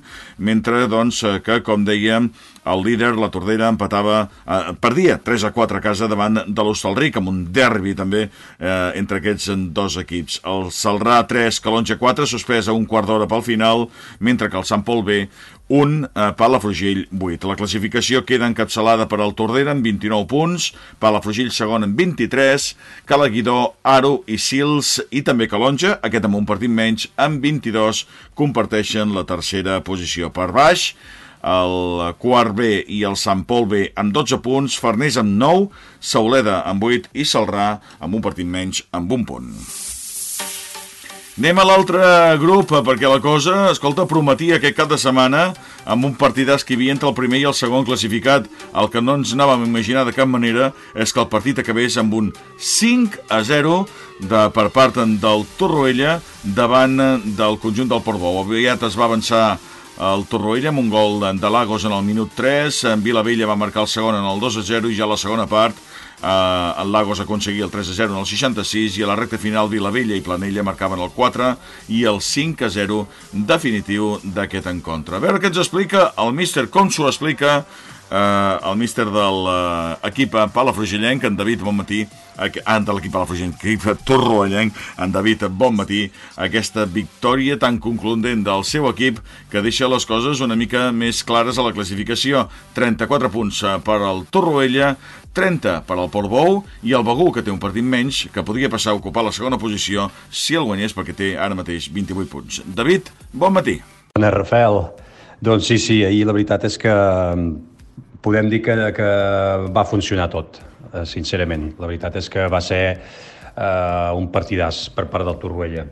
mentre doncs, que, com dèiem, el líder, la Tordera, empatava, eh, perdia 3 a 4 a casa davant de l'Hostalric, amb un derbi també eh, entre aquests dos equips. El Salrà 3, Calonja 4, suspès a un quart d'hora pel final, mentre que el Sant Pol B un eh, Palafrugell 8. La classificació queda encapçalada per el Tordera amb 29 punts, Palafrugell segon amb 23, Calaguidó, Aro i Sils i també Calonja, aquest amb un partit menys, amb 22, comparteixen la tercera posició. Per baix, el quart B i el Sant Pol B amb 12 punts, Farners amb 9, Sauleda amb 8 i Salrà amb un partit menys amb un punt. Anem a l'altre grup, perquè la cosa, escolta, prometia aquest cap de setmana amb un partidàs que hi havia entre el primer i el segon classificat. El que no ens anàvem a imaginar de cap manera és que el partit acabés amb un 5 a 0 de, per part del Torroella davant del conjunt del Portbou. Aviat es va avançar el Torroella amb un gol de Lagos en el minut 3, en Vilavella va marcar el segon en el 2 a 0 i ja la segona part eh, el Lagos aconseguia el 3 a 0 en el 66 i a la recta final Vilavella i Planella marcaven el 4 i el 5 a 0 definitiu d'aquest encontre. A veure què ens explica el míster, com s'ho explica eh, el míster de l'equip Palafrugellenc, en David Bonmatí, ah, de l'equip Palafrugellenc, equip Torroellenc, en David Bonmatí, aquesta victòria tan concludent del seu equip que deixa les coses una mica més clares a la classificació. 34 punts eh, per al Torroella, 30 per al Portbou i el Begú, que té un partit menys, que podria passar a ocupar la segona posició si el guanyés, perquè té ara mateix 28 punts. David, bon matí. Bona, Rafael. Doncs sí, sí, ahir la veritat és que podem dir que, que va funcionar tot, eh, sincerament. La veritat és que va ser eh, un partidàs per part del Torroella.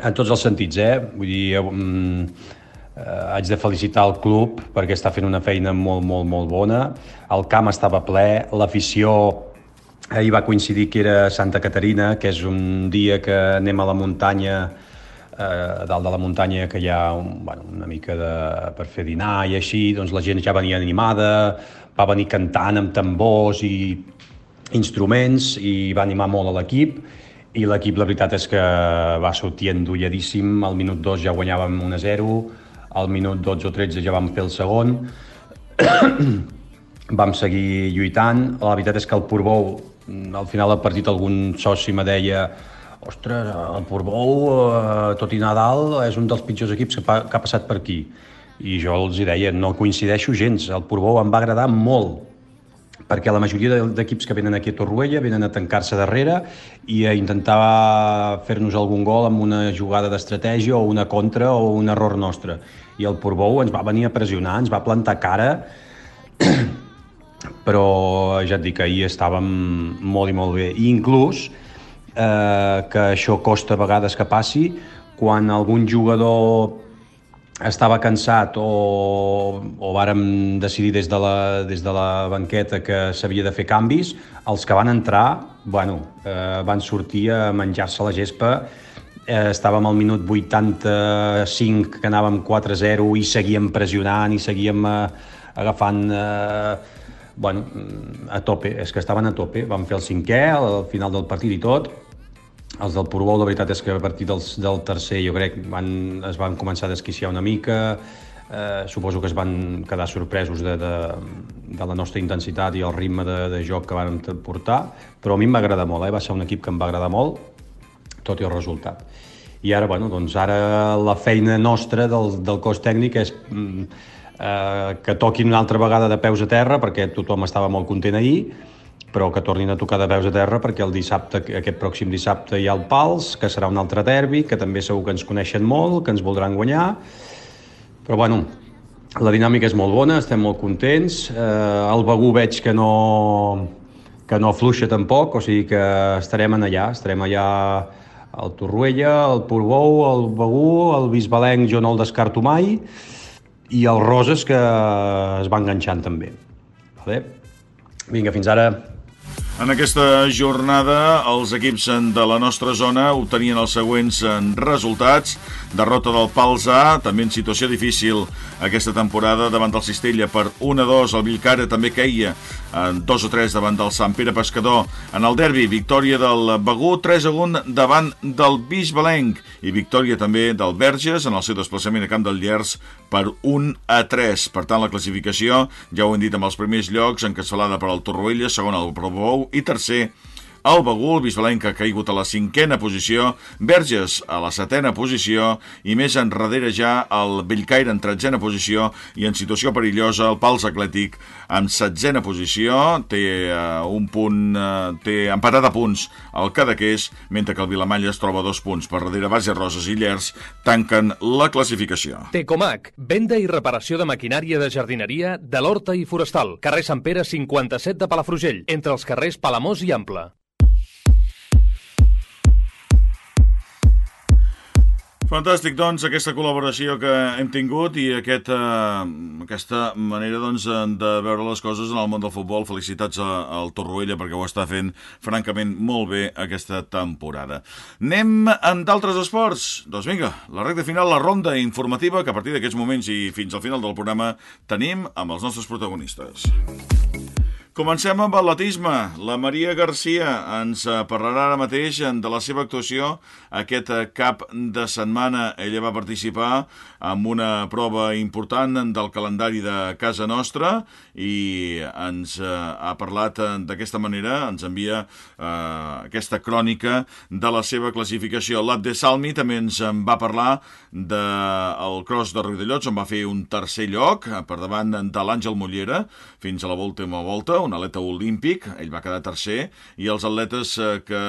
En tots els sentits, eh? Vull dir, eh, eh, haig de felicitar el club perquè està fent una feina molt, molt, molt bona. El camp estava ple, l'afició ahir va coincidir que era Santa Caterina, que és un dia que anem a la muntanya a dalt de la muntanya que hi ha un, bueno, una mica de, per fer dinar i així, doncs la gent ja venia animada, va venir cantant amb tambors i instruments i va animar molt a l'equip. I l'equip la veritat és que va sortir endolladíssim, al minut 2 ja guanyàvem 1 a 0, al minut 12 o 13 ja vam fer el segon, [COUGHS] vam seguir lluitant, la veritat és que el Portbou, al final del partit algun soci me deia ostres, el Portbou, eh, tot i Nadal, és un dels pitjors equips que, pa, que ha passat per aquí. I jo els hi deia, no coincideixo gens, el Portbou em va agradar molt, perquè la majoria d'equips que venen aquí a Torroella venen a tancar-se darrere i a intentar fer-nos algun gol amb una jugada d'estratègia o una contra o un error nostre. I el Portbou ens va venir a pressionar, ens va plantar cara, [CLEARS THROAT] però ja et dic ahir estàvem molt i molt bé. I inclús eh, que això costa a vegades que passi, quan algun jugador estava cansat o, o vàrem decidir des de, la, des de la banqueta que s'havia de fer canvis, els que van entrar bueno, eh, van sortir a menjar-se la gespa eh, estàvem al minut 85 que anàvem 4-0 i seguíem pressionant i seguíem eh, agafant eh, bueno, a tope, és que estaven a tope. Vam fer el cinquè al final del partit i tot. Els del Portbou, la veritat és que a partir del, del tercer jo crec van, es van començar a desquiciar una mica, eh, suposo que es van quedar sorpresos de, de, de la nostra intensitat i el ritme de, de joc que van portar, però a mi em va agradar molt, eh? va ser un equip que em va agradar molt, tot i el resultat. I ara, bueno, doncs ara la feina nostra del, del cos tècnic és mm, eh, que toquin una altra vegada de peus a terra, perquè tothom estava molt content ahir, però que tornin a tocar de veus a terra perquè el dissabte, aquest pròxim dissabte hi ha el Pals, que serà un altre derbi, que també segur que ens coneixen molt, que ens voldran guanyar, però bueno, la dinàmica és molt bona, estem molt contents, eh, el Begú veig que no, que no afluixa tampoc, o sigui que estarem en allà, estarem allà el Torruella, el Portbou, el Begú, el Bisbalenc jo no el descarto mai, i els Roses que es va enganxant també. Vale? Vinga, fins ara. En aquesta jornada, els equips de la nostra zona obtenien els següents eh, resultats. Derrota del Pals A, també en situació difícil aquesta temporada davant del Cistella per 1-2. El Villcara també queia en 2 3 davant del Sant Pere Pescador. En el derbi, victòria del Begú, 3-1 davant del Bisbalenc i victòria també del Verges en el seu desplaçament a Camp del Llers per 1-3. Per tant, la classificació, ja ho hem dit amb els primers llocs, encastelada per al Torroella, segon el Provou i tercer el Begú, el Bisbalenc, ha caigut a la cinquena posició, Verges a la setena posició i més enrere ja el Bellcaire en tretzena posició i en situació perillosa el Pals Atlètic en setzena posició, té uh, un punt, uh, té empatat a punts el Cadaqués, mentre que el Vilamalla es troba dos punts per darrere Base Roses i Llers tanquen la classificació. Tecomac, venda i reparació de maquinària de jardineria de l'Horta i Forestal, carrer Sant Pere 57 de Palafrugell, entre els carrers Palamós i Ample. Fantàstic, doncs, aquesta col·laboració que hem tingut i aquest, eh, aquesta manera doncs, de veure les coses en el món del futbol. Felicitats al Torroella perquè ho està fent francament molt bé aquesta temporada. Anem en d'altres esports? Doncs vinga, la recta final, la ronda informativa que a partir d'aquests moments i fins al final del programa tenim amb els nostres protagonistes. Comencem amb atletisme. La Maria Garcia ens parlarà ara mateix de la seva actuació aquest cap de setmana. Ella va participar en una prova important del calendari de casa nostra i ens eh, ha parlat d'aquesta manera, ens envia eh, aquesta crònica de la seva classificació. L'Abde Salmi també ens en va parlar del de cross de Riudellots, on va fer un tercer lloc per davant de l'Àngel Mollera fins a la última volta un atleta olímpic, ell va quedar tercer, i els atletes eh, que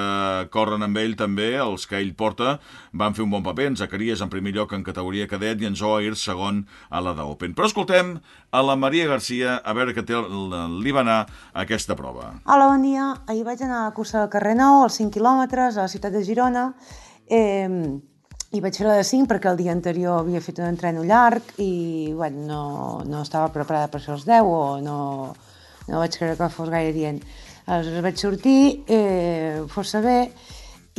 corren amb ell també, els que ell porta, van fer un bon paper. En Zacarias en primer lloc en categoria cadet i en Zoair segon a la d'Open. Però escoltem a la Maria Garcia a veure què té, li va anar aquesta prova. Hola, bon dia. Ahir vaig anar a la cursa del carrer Nou, als 5 quilòmetres, a la ciutat de Girona. Eh, i vaig fer la de 5 perquè el dia anterior havia fet un entreno llarg i bueno, no, no estava preparada per ser els 10 o no, no vaig creure que fos gaire dient. Aleshores vaig sortir eh, força bé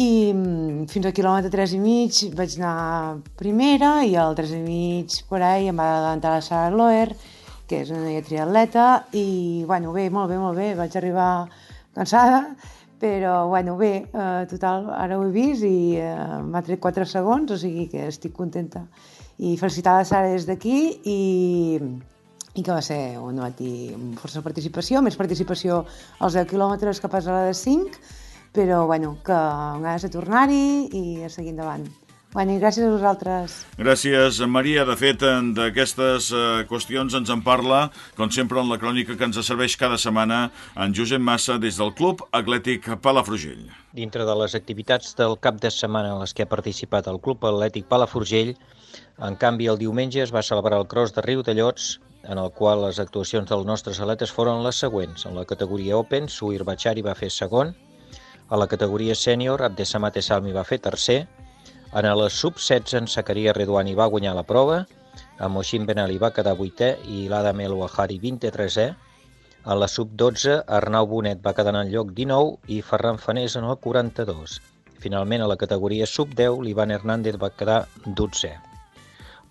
i mm, fins al quilòmetre 3 i mig vaig anar primera i al 3 i mig per ahí em va adelantar la Sara Loer, que és una triatleta, i bueno, bé, molt bé, molt bé, vaig arribar cansada, però bueno, bé, eh, total, ara ho he vist i eh, m'ha tret 4 segons, o sigui que estic contenta. I felicitar la Sara des d'aquí i i que va ser un matí amb força participació, més participació als 10 quilòmetres que pas a la de 5, però bueno, que ganes de tornar-hi i a seguir endavant. Bueno, i gràcies a vosaltres. Gràcies, Maria. De fet, d'aquestes uh, qüestions ens en parla, com sempre, en la crònica que ens serveix cada setmana en Josep Massa des del Club Atlètic Palafrugell. Dintre de les activitats del cap de setmana en les que ha participat el Club Atlètic Palafrugell, en canvi, el diumenge es va celebrar el Cross de Riu de Llots, en el qual les actuacions dels nostres atletes foren les següents. En la categoria Open, Suir Bachari va fer segon, a la categoria sènior, Abdesamate Salmi va fer tercer, en la sub-16 en Sakaria Redouani va guanyar la prova, a Moshin Ali va quedar vuitè i l'Adam El Wahari 23è, a la sub-12 Arnau Bonet va quedar en el lloc 19 i Ferran Fanés en el 42. Finalment, a la categoria sub-10, l'Ivan Hernández va quedar 12è.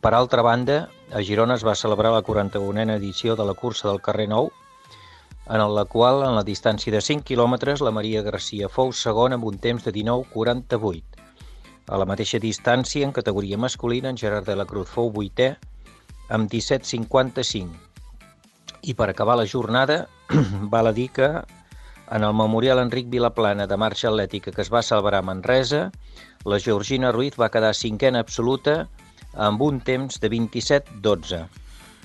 Per altra banda, a Girona es va celebrar la 41a edició de la cursa del carrer Nou, en la qual, en la distància de 5 quilòmetres, la Maria Garcia fou segona amb un temps de 19.48. A la mateixa distància, en categoria masculina, en Gerard de la Cruz fou vuitè amb 17.55. I per acabar la jornada, [CLEARS THROAT] val a dir que en el Memorial Enric Vilaplana de marxa atlètica que es va celebrar a Manresa, la Georgina Ruiz va quedar cinquena absoluta amb un temps de 27-12.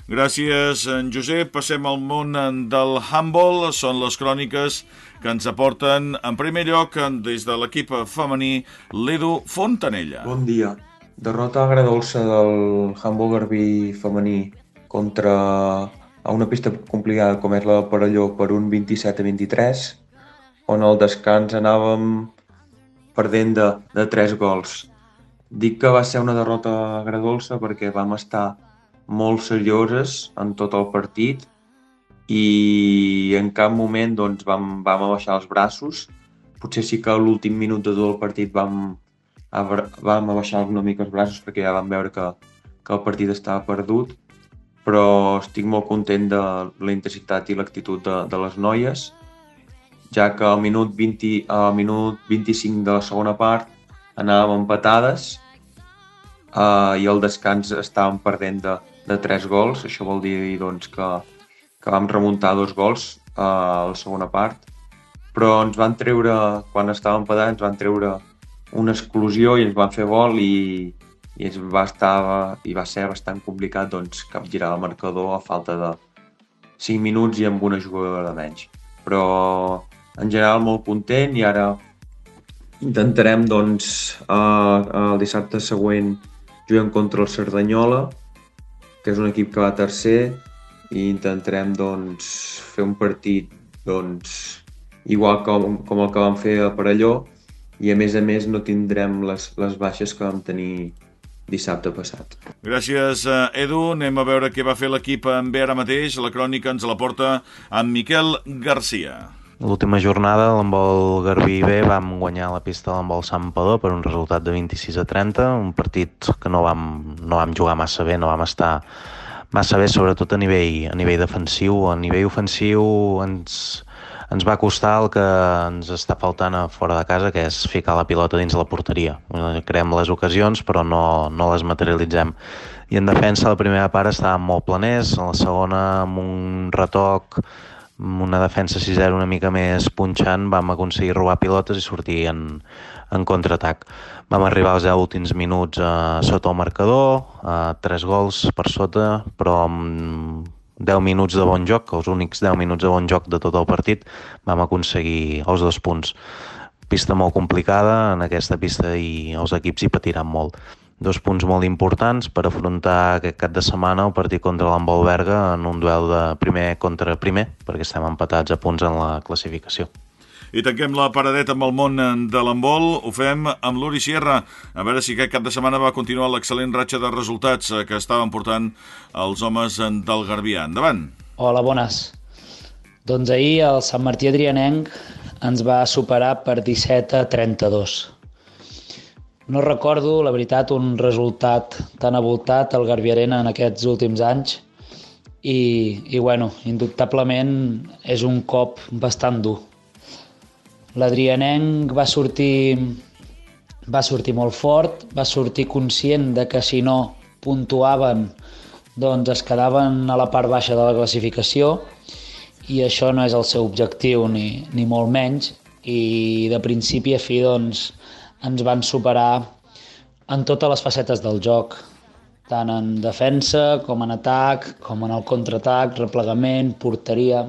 Gràcies, en Josep. Passem al món del handball. Són les cròniques que ens aporten, en primer lloc, des de l'equip femení, l'Edu Fontanella. Bon dia. Derrota agradolça del handball garbí femení contra a una pista complicada com és la del Parelló per un 27 a 23, on al descans anàvem perdent de, de 3 gols. Dic que va ser una derrota agradolça perquè vam estar molt serioses en tot el partit i en cap moment doncs, vam, vam abaixar els braços. Potser sí que a l'últim minut de tot el partit vam, vam abaixar una mica els braços perquè ja vam veure que, que el partit estava perdut, però estic molt content de la intensitat i l'actitud de, de les noies, ja que al minut, 20, al minut 25 de la segona part anàvem empatades eh, i al descans estàvem perdent de, de 3 gols, això vol dir doncs, que, que vam remuntar dos gols uh, a la segona part, però ens van treure, quan estàvem pedant, ens van treure una exclusió i ens van fer gol i, i ens va estar i va ser bastant complicat doncs, capgirar el marcador a falta de 5 minuts i amb una jugadora de menys. Però en general molt content i ara intentarem doncs, uh, el dissabte següent juguem contra el Cerdanyola que és un equip que va tercer i intentarem doncs, fer un partit doncs, igual com, com el que vam fer a Parelló i a més a més no tindrem les, les baixes que vam tenir dissabte passat. Gràcies, eh, Edu. Anem a veure què va fer l'equip en bé ara mateix. La crònica ens la porta amb Miquel Garcia. L'última jornada, l'embol Garbí B vam guanyar la pista de l'embol Sant Padó per un resultat de 26 a 30, un partit que no vam, no vam jugar massa bé, no vam estar massa bé, sobretot a nivell, a nivell defensiu. A nivell ofensiu ens, ens va costar el que ens està faltant a fora de casa, que és ficar la pilota dins la porteria. Creem les ocasions, però no, no les materialitzem. I en defensa, la primera part estàvem molt planers, a la segona amb un retoc una defensa 6-0 una mica més punxant, vam aconseguir robar pilotes i sortir en, en contraatac. Vam arribar als 10 últims minuts eh, sota el marcador, eh, 3 gols per sota, però amb 10 minuts de bon joc, els únics 10 minuts de bon joc de tot el partit, vam aconseguir els dos punts. Pista molt complicada, en aquesta pista i els equips hi patiran molt dos punts molt importants per afrontar aquest cap de setmana el partit contra l'Embol Berga en un duel de primer contra primer, perquè estem empatats a punts en la classificació. I tanquem la paradeta amb el món de l'embol. Ho fem amb l'Uri Sierra. A veure si aquest cap de setmana va continuar l'excel·lent ratxa de resultats que estaven portant els homes del Garbià. Endavant. Hola, bones. Doncs ahir el Sant Martí Adrianenc ens va superar per 17 a 32 no recordo, la veritat, un resultat tan avoltat al Garbiarena en aquests últims anys i, i bueno, indubtablement és un cop bastant dur. L'Adrianenc va sortir, va sortir molt fort, va sortir conscient de que si no puntuaven doncs es quedaven a la part baixa de la classificació i això no és el seu objectiu ni, ni molt menys i de principi a fi doncs, ens van superar en totes les facetes del joc, tant en defensa com en atac, com en el contraatac, replegament, porteria,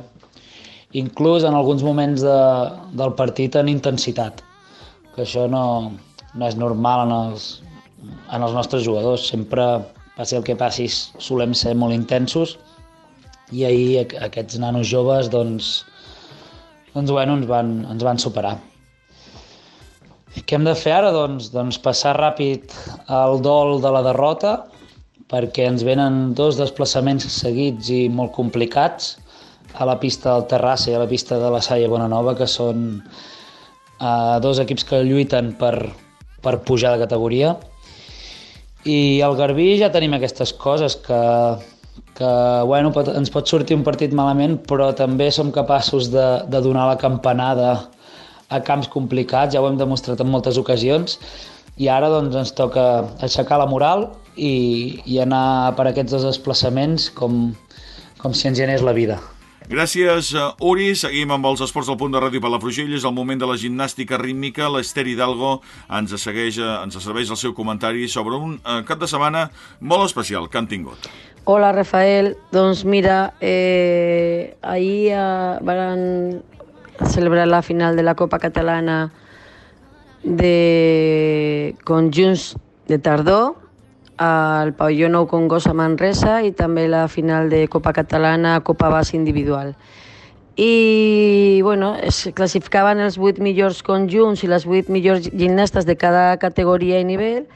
inclús en alguns moments de, del partit en intensitat, que això no, no és normal en els, en els nostres jugadors. Sempre, passi el que passi, solem ser molt intensos i ahir aquests nanos joves doncs, doncs, bueno, ens, van, ens van superar. Què hem de fer ara? Doncs, doncs passar ràpid al dol de la derrota, perquè ens venen dos desplaçaments seguits i molt complicats a la pista del Terrassa i a la pista de la Saia Bonanova, que són eh, dos equips que lluiten per, per pujar de categoria. I al Garbí ja tenim aquestes coses que, que bueno, pot, ens pot sortir un partit malament, però també som capaços de, de donar la campanada a camps complicats, ja ho hem demostrat en moltes ocasions, i ara doncs, ens toca aixecar la moral i, i anar per aquests dos desplaçaments com, com si ens hi anés la vida. Gràcies, uh, Uri. Seguim amb els esports del punt de ràdio Palafrugell. És el moment de la gimnàstica rítmica. L'Ester Hidalgo ens, segueix, uh, ens serveix el seu comentari sobre un uh, cap de setmana molt especial que han tingut. Hola, Rafael. Doncs mira, eh, ahir eh, van celebrar la final de la Copa Catalana de conjunts de tardor al pavelló Nou Congost a Manresa i també la final de Copa Catalana Copa Base individual. I bueno, es classificaven els 8 millors conjunts i les 8 millors gimnastes de cada categoria i nivell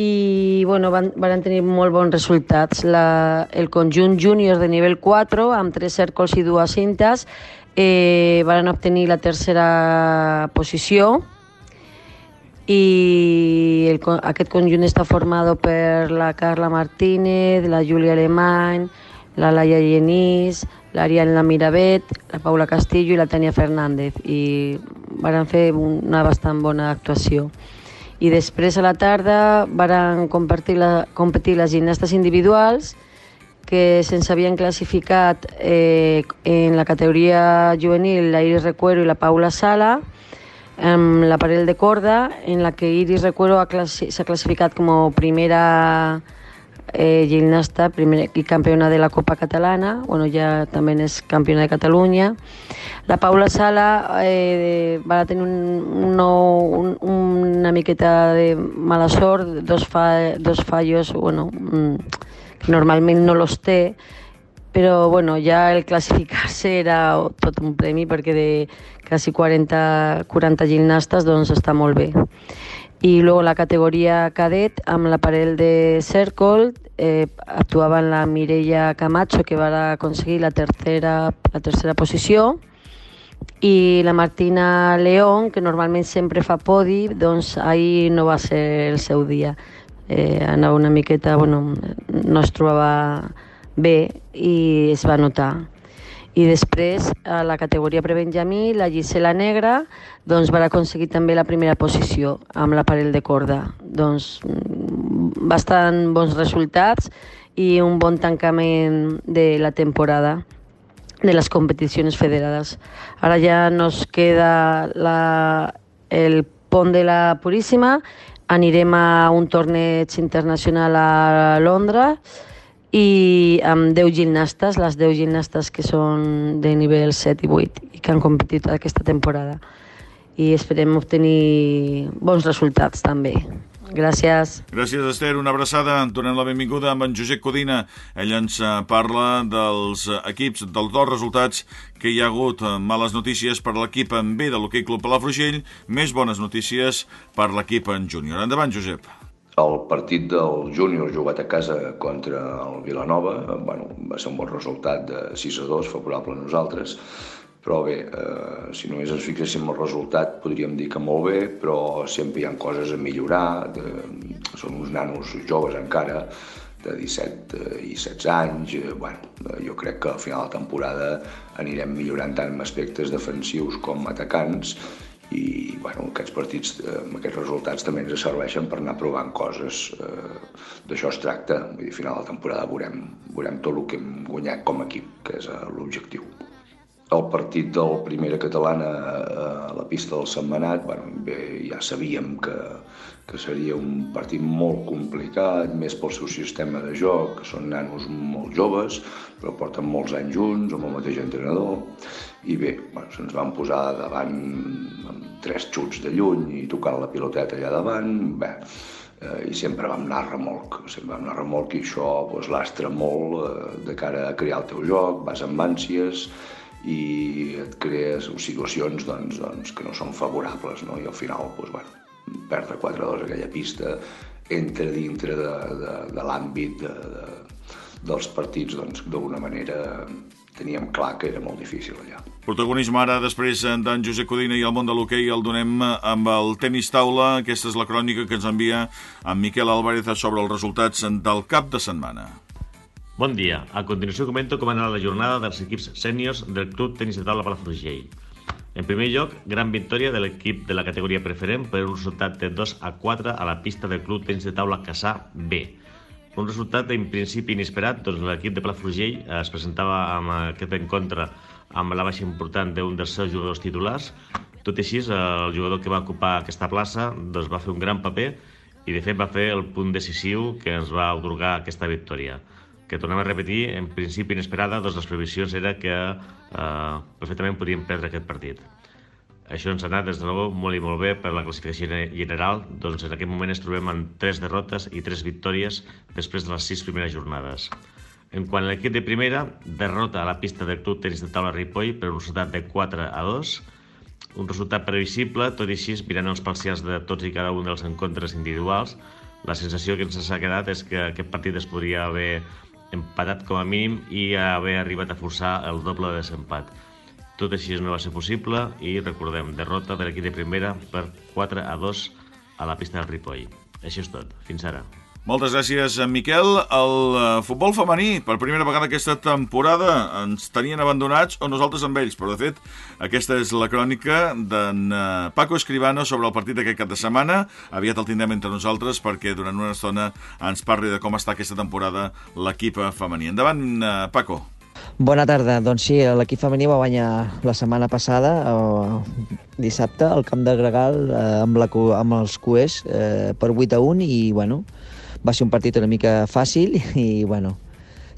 i bueno, van, van tenir molt bons resultats. La, el conjunt júnior de nivell 4, amb tres cèrcols i dues cintes, eh, van obtenir la tercera posició, i el, aquest conjunt està format per la Carla Martínez, la Júlia Alemany, la Laia Genís, l'Ariadna Miravet, la Paula Castillo i la Tania Fernández i van fer una bastant bona actuació. I després a la tarda van compartir, la, competir les gimnastes individuals que se'ns havien classificat eh, en la categoria juvenil la Iris Recuero i la Paula Sala, amb l'aparell de corda, en la que Iris Recuero s'ha classi classificat com primera eh, gimnasta primera, i campiona de la Copa Catalana, bueno, ja també és campiona de Catalunya. La Paula Sala eh, va tenir un, un, un, una miqueta de mala sort, dos, fa, dos fallos, bueno, que normalment no los té, però bueno, ja el classificar-se era tot un premi perquè de quasi 40, 40 gimnastes doncs està molt bé. I luego la categoria cadet amb l'aparell de Cèrcol eh, actuaven la Mireia Camacho que va aconseguir la tercera, la tercera posició i la Martina León, que normalment sempre fa podi, doncs ahir no va ser el seu dia. Eh, anava una miqueta, bueno, no es trobava bé i es va notar. I després, a la categoria prebenjamí, la Gisela Negra doncs, va aconseguir també la primera posició amb l'aparell de corda. Doncs, bastant bons resultats i un bon tancament de la temporada de les competicions federades. Ara ja nos queda la, el pont de la Puríssima, anirem a un torneig internacional a Londres i amb 10 gimnastes, les 10 gimnastes que són de nivell 7 i 8 i que han competit aquesta temporada. I esperem obtenir bons resultats també. Gràcies. Gràcies, Esther. Una abraçada. Donem la benvinguda amb en Josep Codina. Ell ens eh, parla dels equips, dels dos resultats que hi ha hagut. Eh, males notícies per l'equip en B de l'Hockey Club Palafrugell, més bones notícies per l'equip en júnior. Endavant, Josep. El partit del júnior jugat a casa contra el Vilanova bueno, va ser un bon resultat de 6 a 2, favorable a nosaltres, però bé, eh, si només ens fixéssim el resultat podríem dir que molt bé, però sempre hi ha coses a millorar, de, són uns nanos joves encara, de 17 i 16 anys, eh, bueno, jo crec que al final de la temporada anirem millorant tant en aspectes defensius com atacants i bueno, aquests partits, eh, aquests resultats també ens serveixen per anar provant coses. Eh, D'això es tracta. Vull dir, a final de la temporada veurem, veurem tot el que hem guanyat com a equip, que és eh, l'objectiu. El partit del Primera Catalana a la pista del Setmanat, bueno, bé, ja sabíem que, que seria un partit molt complicat, més pel seu sistema de joc, que són nanos molt joves, però porten molts anys junts, amb el mateix entrenador, i bé, bueno, se'ns van posar davant amb tres xuts de lluny i tocant la piloteta allà davant, bé, eh, i sempre vam anar a remolc, sempre vam anar a remolc i això doncs, lastra molt eh, de cara a crear el teu joc, vas amb ànsies, i et crees situacions doncs, doncs, que no són favorables, no? i al final doncs, bueno, perdre 4-2 aquella pista entra dintre de, de, de l'àmbit de, de, dels partits, doncs d'alguna manera teníem clar que era molt difícil allà. Protagonisme ara, després d'en Josep Codina i el món de l'hoquei, el donem amb el tenis taula. Aquesta és la crònica que ens envia en Miquel Álvarez sobre els resultats del cap de setmana. Bon dia. A continuació comento com anat la jornada dels equips sèniors del Club Tenis de Taula Palafrugell. En primer lloc, gran victòria de l'equip de la categoria preferent per un resultat de 2 a 4 a la pista del Club Tenis de Taula Casà B. Un resultat en principi inesperat, doncs l'equip de Palafrugell es presentava amb aquest encontre amb la baixa important d'un dels seus jugadors titulars. Tot i així, el jugador que va ocupar aquesta plaça doncs, va fer un gran paper i de fet va fer el punt decisiu que ens va otorgar aquesta victòria que tornem a repetir, en principi inesperada, doncs les previsions era que eh, perfectament podíem perdre aquest partit. Això ens ha anat, des de nou, molt i molt bé per la classificació general. Doncs en aquest moment ens trobem amb tres derrotes i tres victòries després de les sis primeres jornades. En quant a l'equip de primera, derrota a la pista del Club Tenis de Taula Ripoll per un resultat de 4 a 2, un resultat previsible, tot i així, mirant els parcials de tots i cada un dels encontres individuals, la sensació que ens ha quedat és que aquest partit es podria haver empatat com a mínim i haver arribat a forçar el doble de desempat. Tot així no va ser possible i recordem, derrota de l'equip de primera per 4 a 2 a la pista del Ripoll. Això és tot. Fins ara. Moltes gràcies, en Miquel. El eh, futbol femení, per primera vegada aquesta temporada, ens tenien abandonats o nosaltres amb ells, però de fet aquesta és la crònica d'en eh, Paco Escribano sobre el partit d'aquest cap de setmana. Aviat el tindrem entre nosaltres perquè durant una estona ens parli de com està aquesta temporada l'equip femení. Endavant, eh, Paco. Bona tarda. Doncs sí, l'equip femení va guanyar la setmana passada, eh, dissabte, al camp de Gregal, eh, amb, la, amb els cuers, eh, per 8 a 1, i bueno, va ser un partit una mica fàcil [LAUGHS] i, bueno,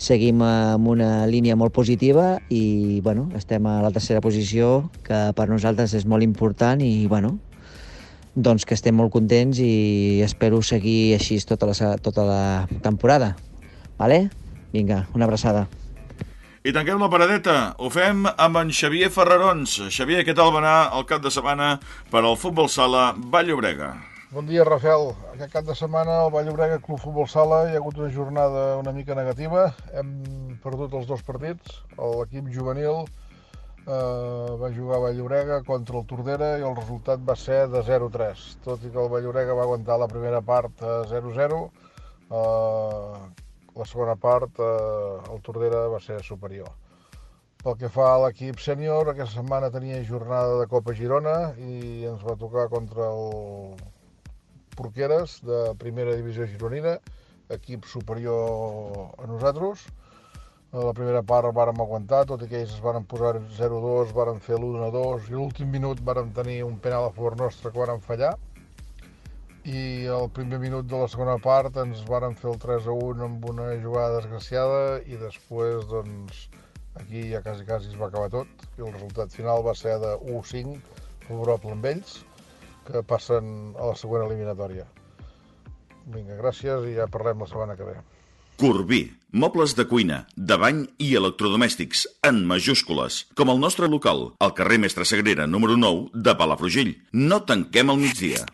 seguim amb una línia molt positiva i, bueno, estem a la tercera posició, que per nosaltres és molt important i, bueno, doncs que estem molt contents i espero seguir així tota la, tota la temporada. Vale? Vinga, una abraçada. I tanquem la paradeta. Ho fem amb en Xavier Ferrarons. Xavier, què tal va anar el cap de setmana per al futbol sala Vall-Obrega? Bon dia, Rafael. Aquest cap de setmana al Vall-Obrega Club Futbol Sala hi ha hagut una jornada una mica negativa. Hem perdut els dos partits. L'equip juvenil eh, va jugar a Vall-Obrega contra el Tordera i el resultat va ser de 0-3. Tot i que el Vall-Obrega va aguantar la primera part a 0-0, eh, la segona part eh, el Tordera va ser superior. Pel que fa a l'equip sènior, aquesta setmana tenia jornada de Copa Girona i ens va tocar contra el Porqueres, de primera divisió gironina, equip superior a nosaltres. A la primera part vàrem aguantar, tot i que ells es van posar 0-2, varen fer l'1-2 i l'últim minut vàrem tenir un penal a favor nostre que vàrem fallar. I el primer minut de la segona part ens varen fer el 3-1 amb una jugada desgraciada i després, doncs, aquí ja quasi, quasi es va acabar tot i el resultat final va ser de 1-5 favorable amb ells que passen a la següent eliminatòria. Vinga, gràcies i ja parlem la setmana que ve. Corbí, mobles de cuina, de bany i electrodomèstics, en majúscules, com el nostre local, al carrer Mestre Sagrera, número 9, de Palafrugell. No tanquem al migdia.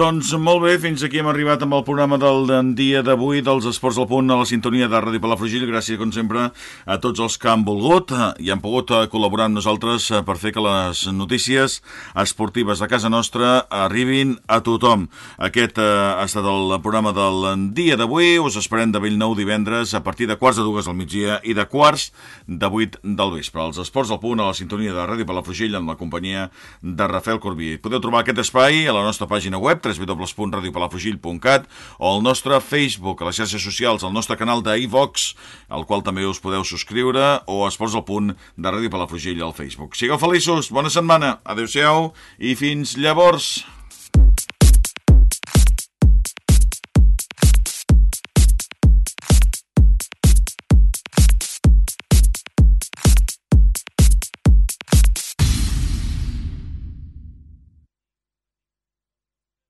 Doncs molt bé, fins aquí hem arribat amb el programa del dia d'avui dels Esports al Punt a la sintonia de Ràdio Palafrugell. Gràcies, com sempre, a tots els que han volgut i han pogut col·laborar amb nosaltres per fer que les notícies esportives de casa nostra arribin a tothom. Aquest eh, ha estat el programa del dia d'avui. Us esperem de nou divendres a partir de quarts de dues al migdia i de quarts de vuit del vespre. Els Esports al Punt a la sintonia de Ràdio Palafrugell amb la companyia de Rafael Corbí. Podeu trobar aquest espai a la nostra pàgina web www.radiopalafrugell.cat o al nostre Facebook, a les xarxes socials, al nostre canal d'iVox, al qual també us podeu subscriure, o a Esports al Punt de Ràdio Palafrugell al Facebook. Sigueu feliços, bona setmana, adeu-siau i fins llavors.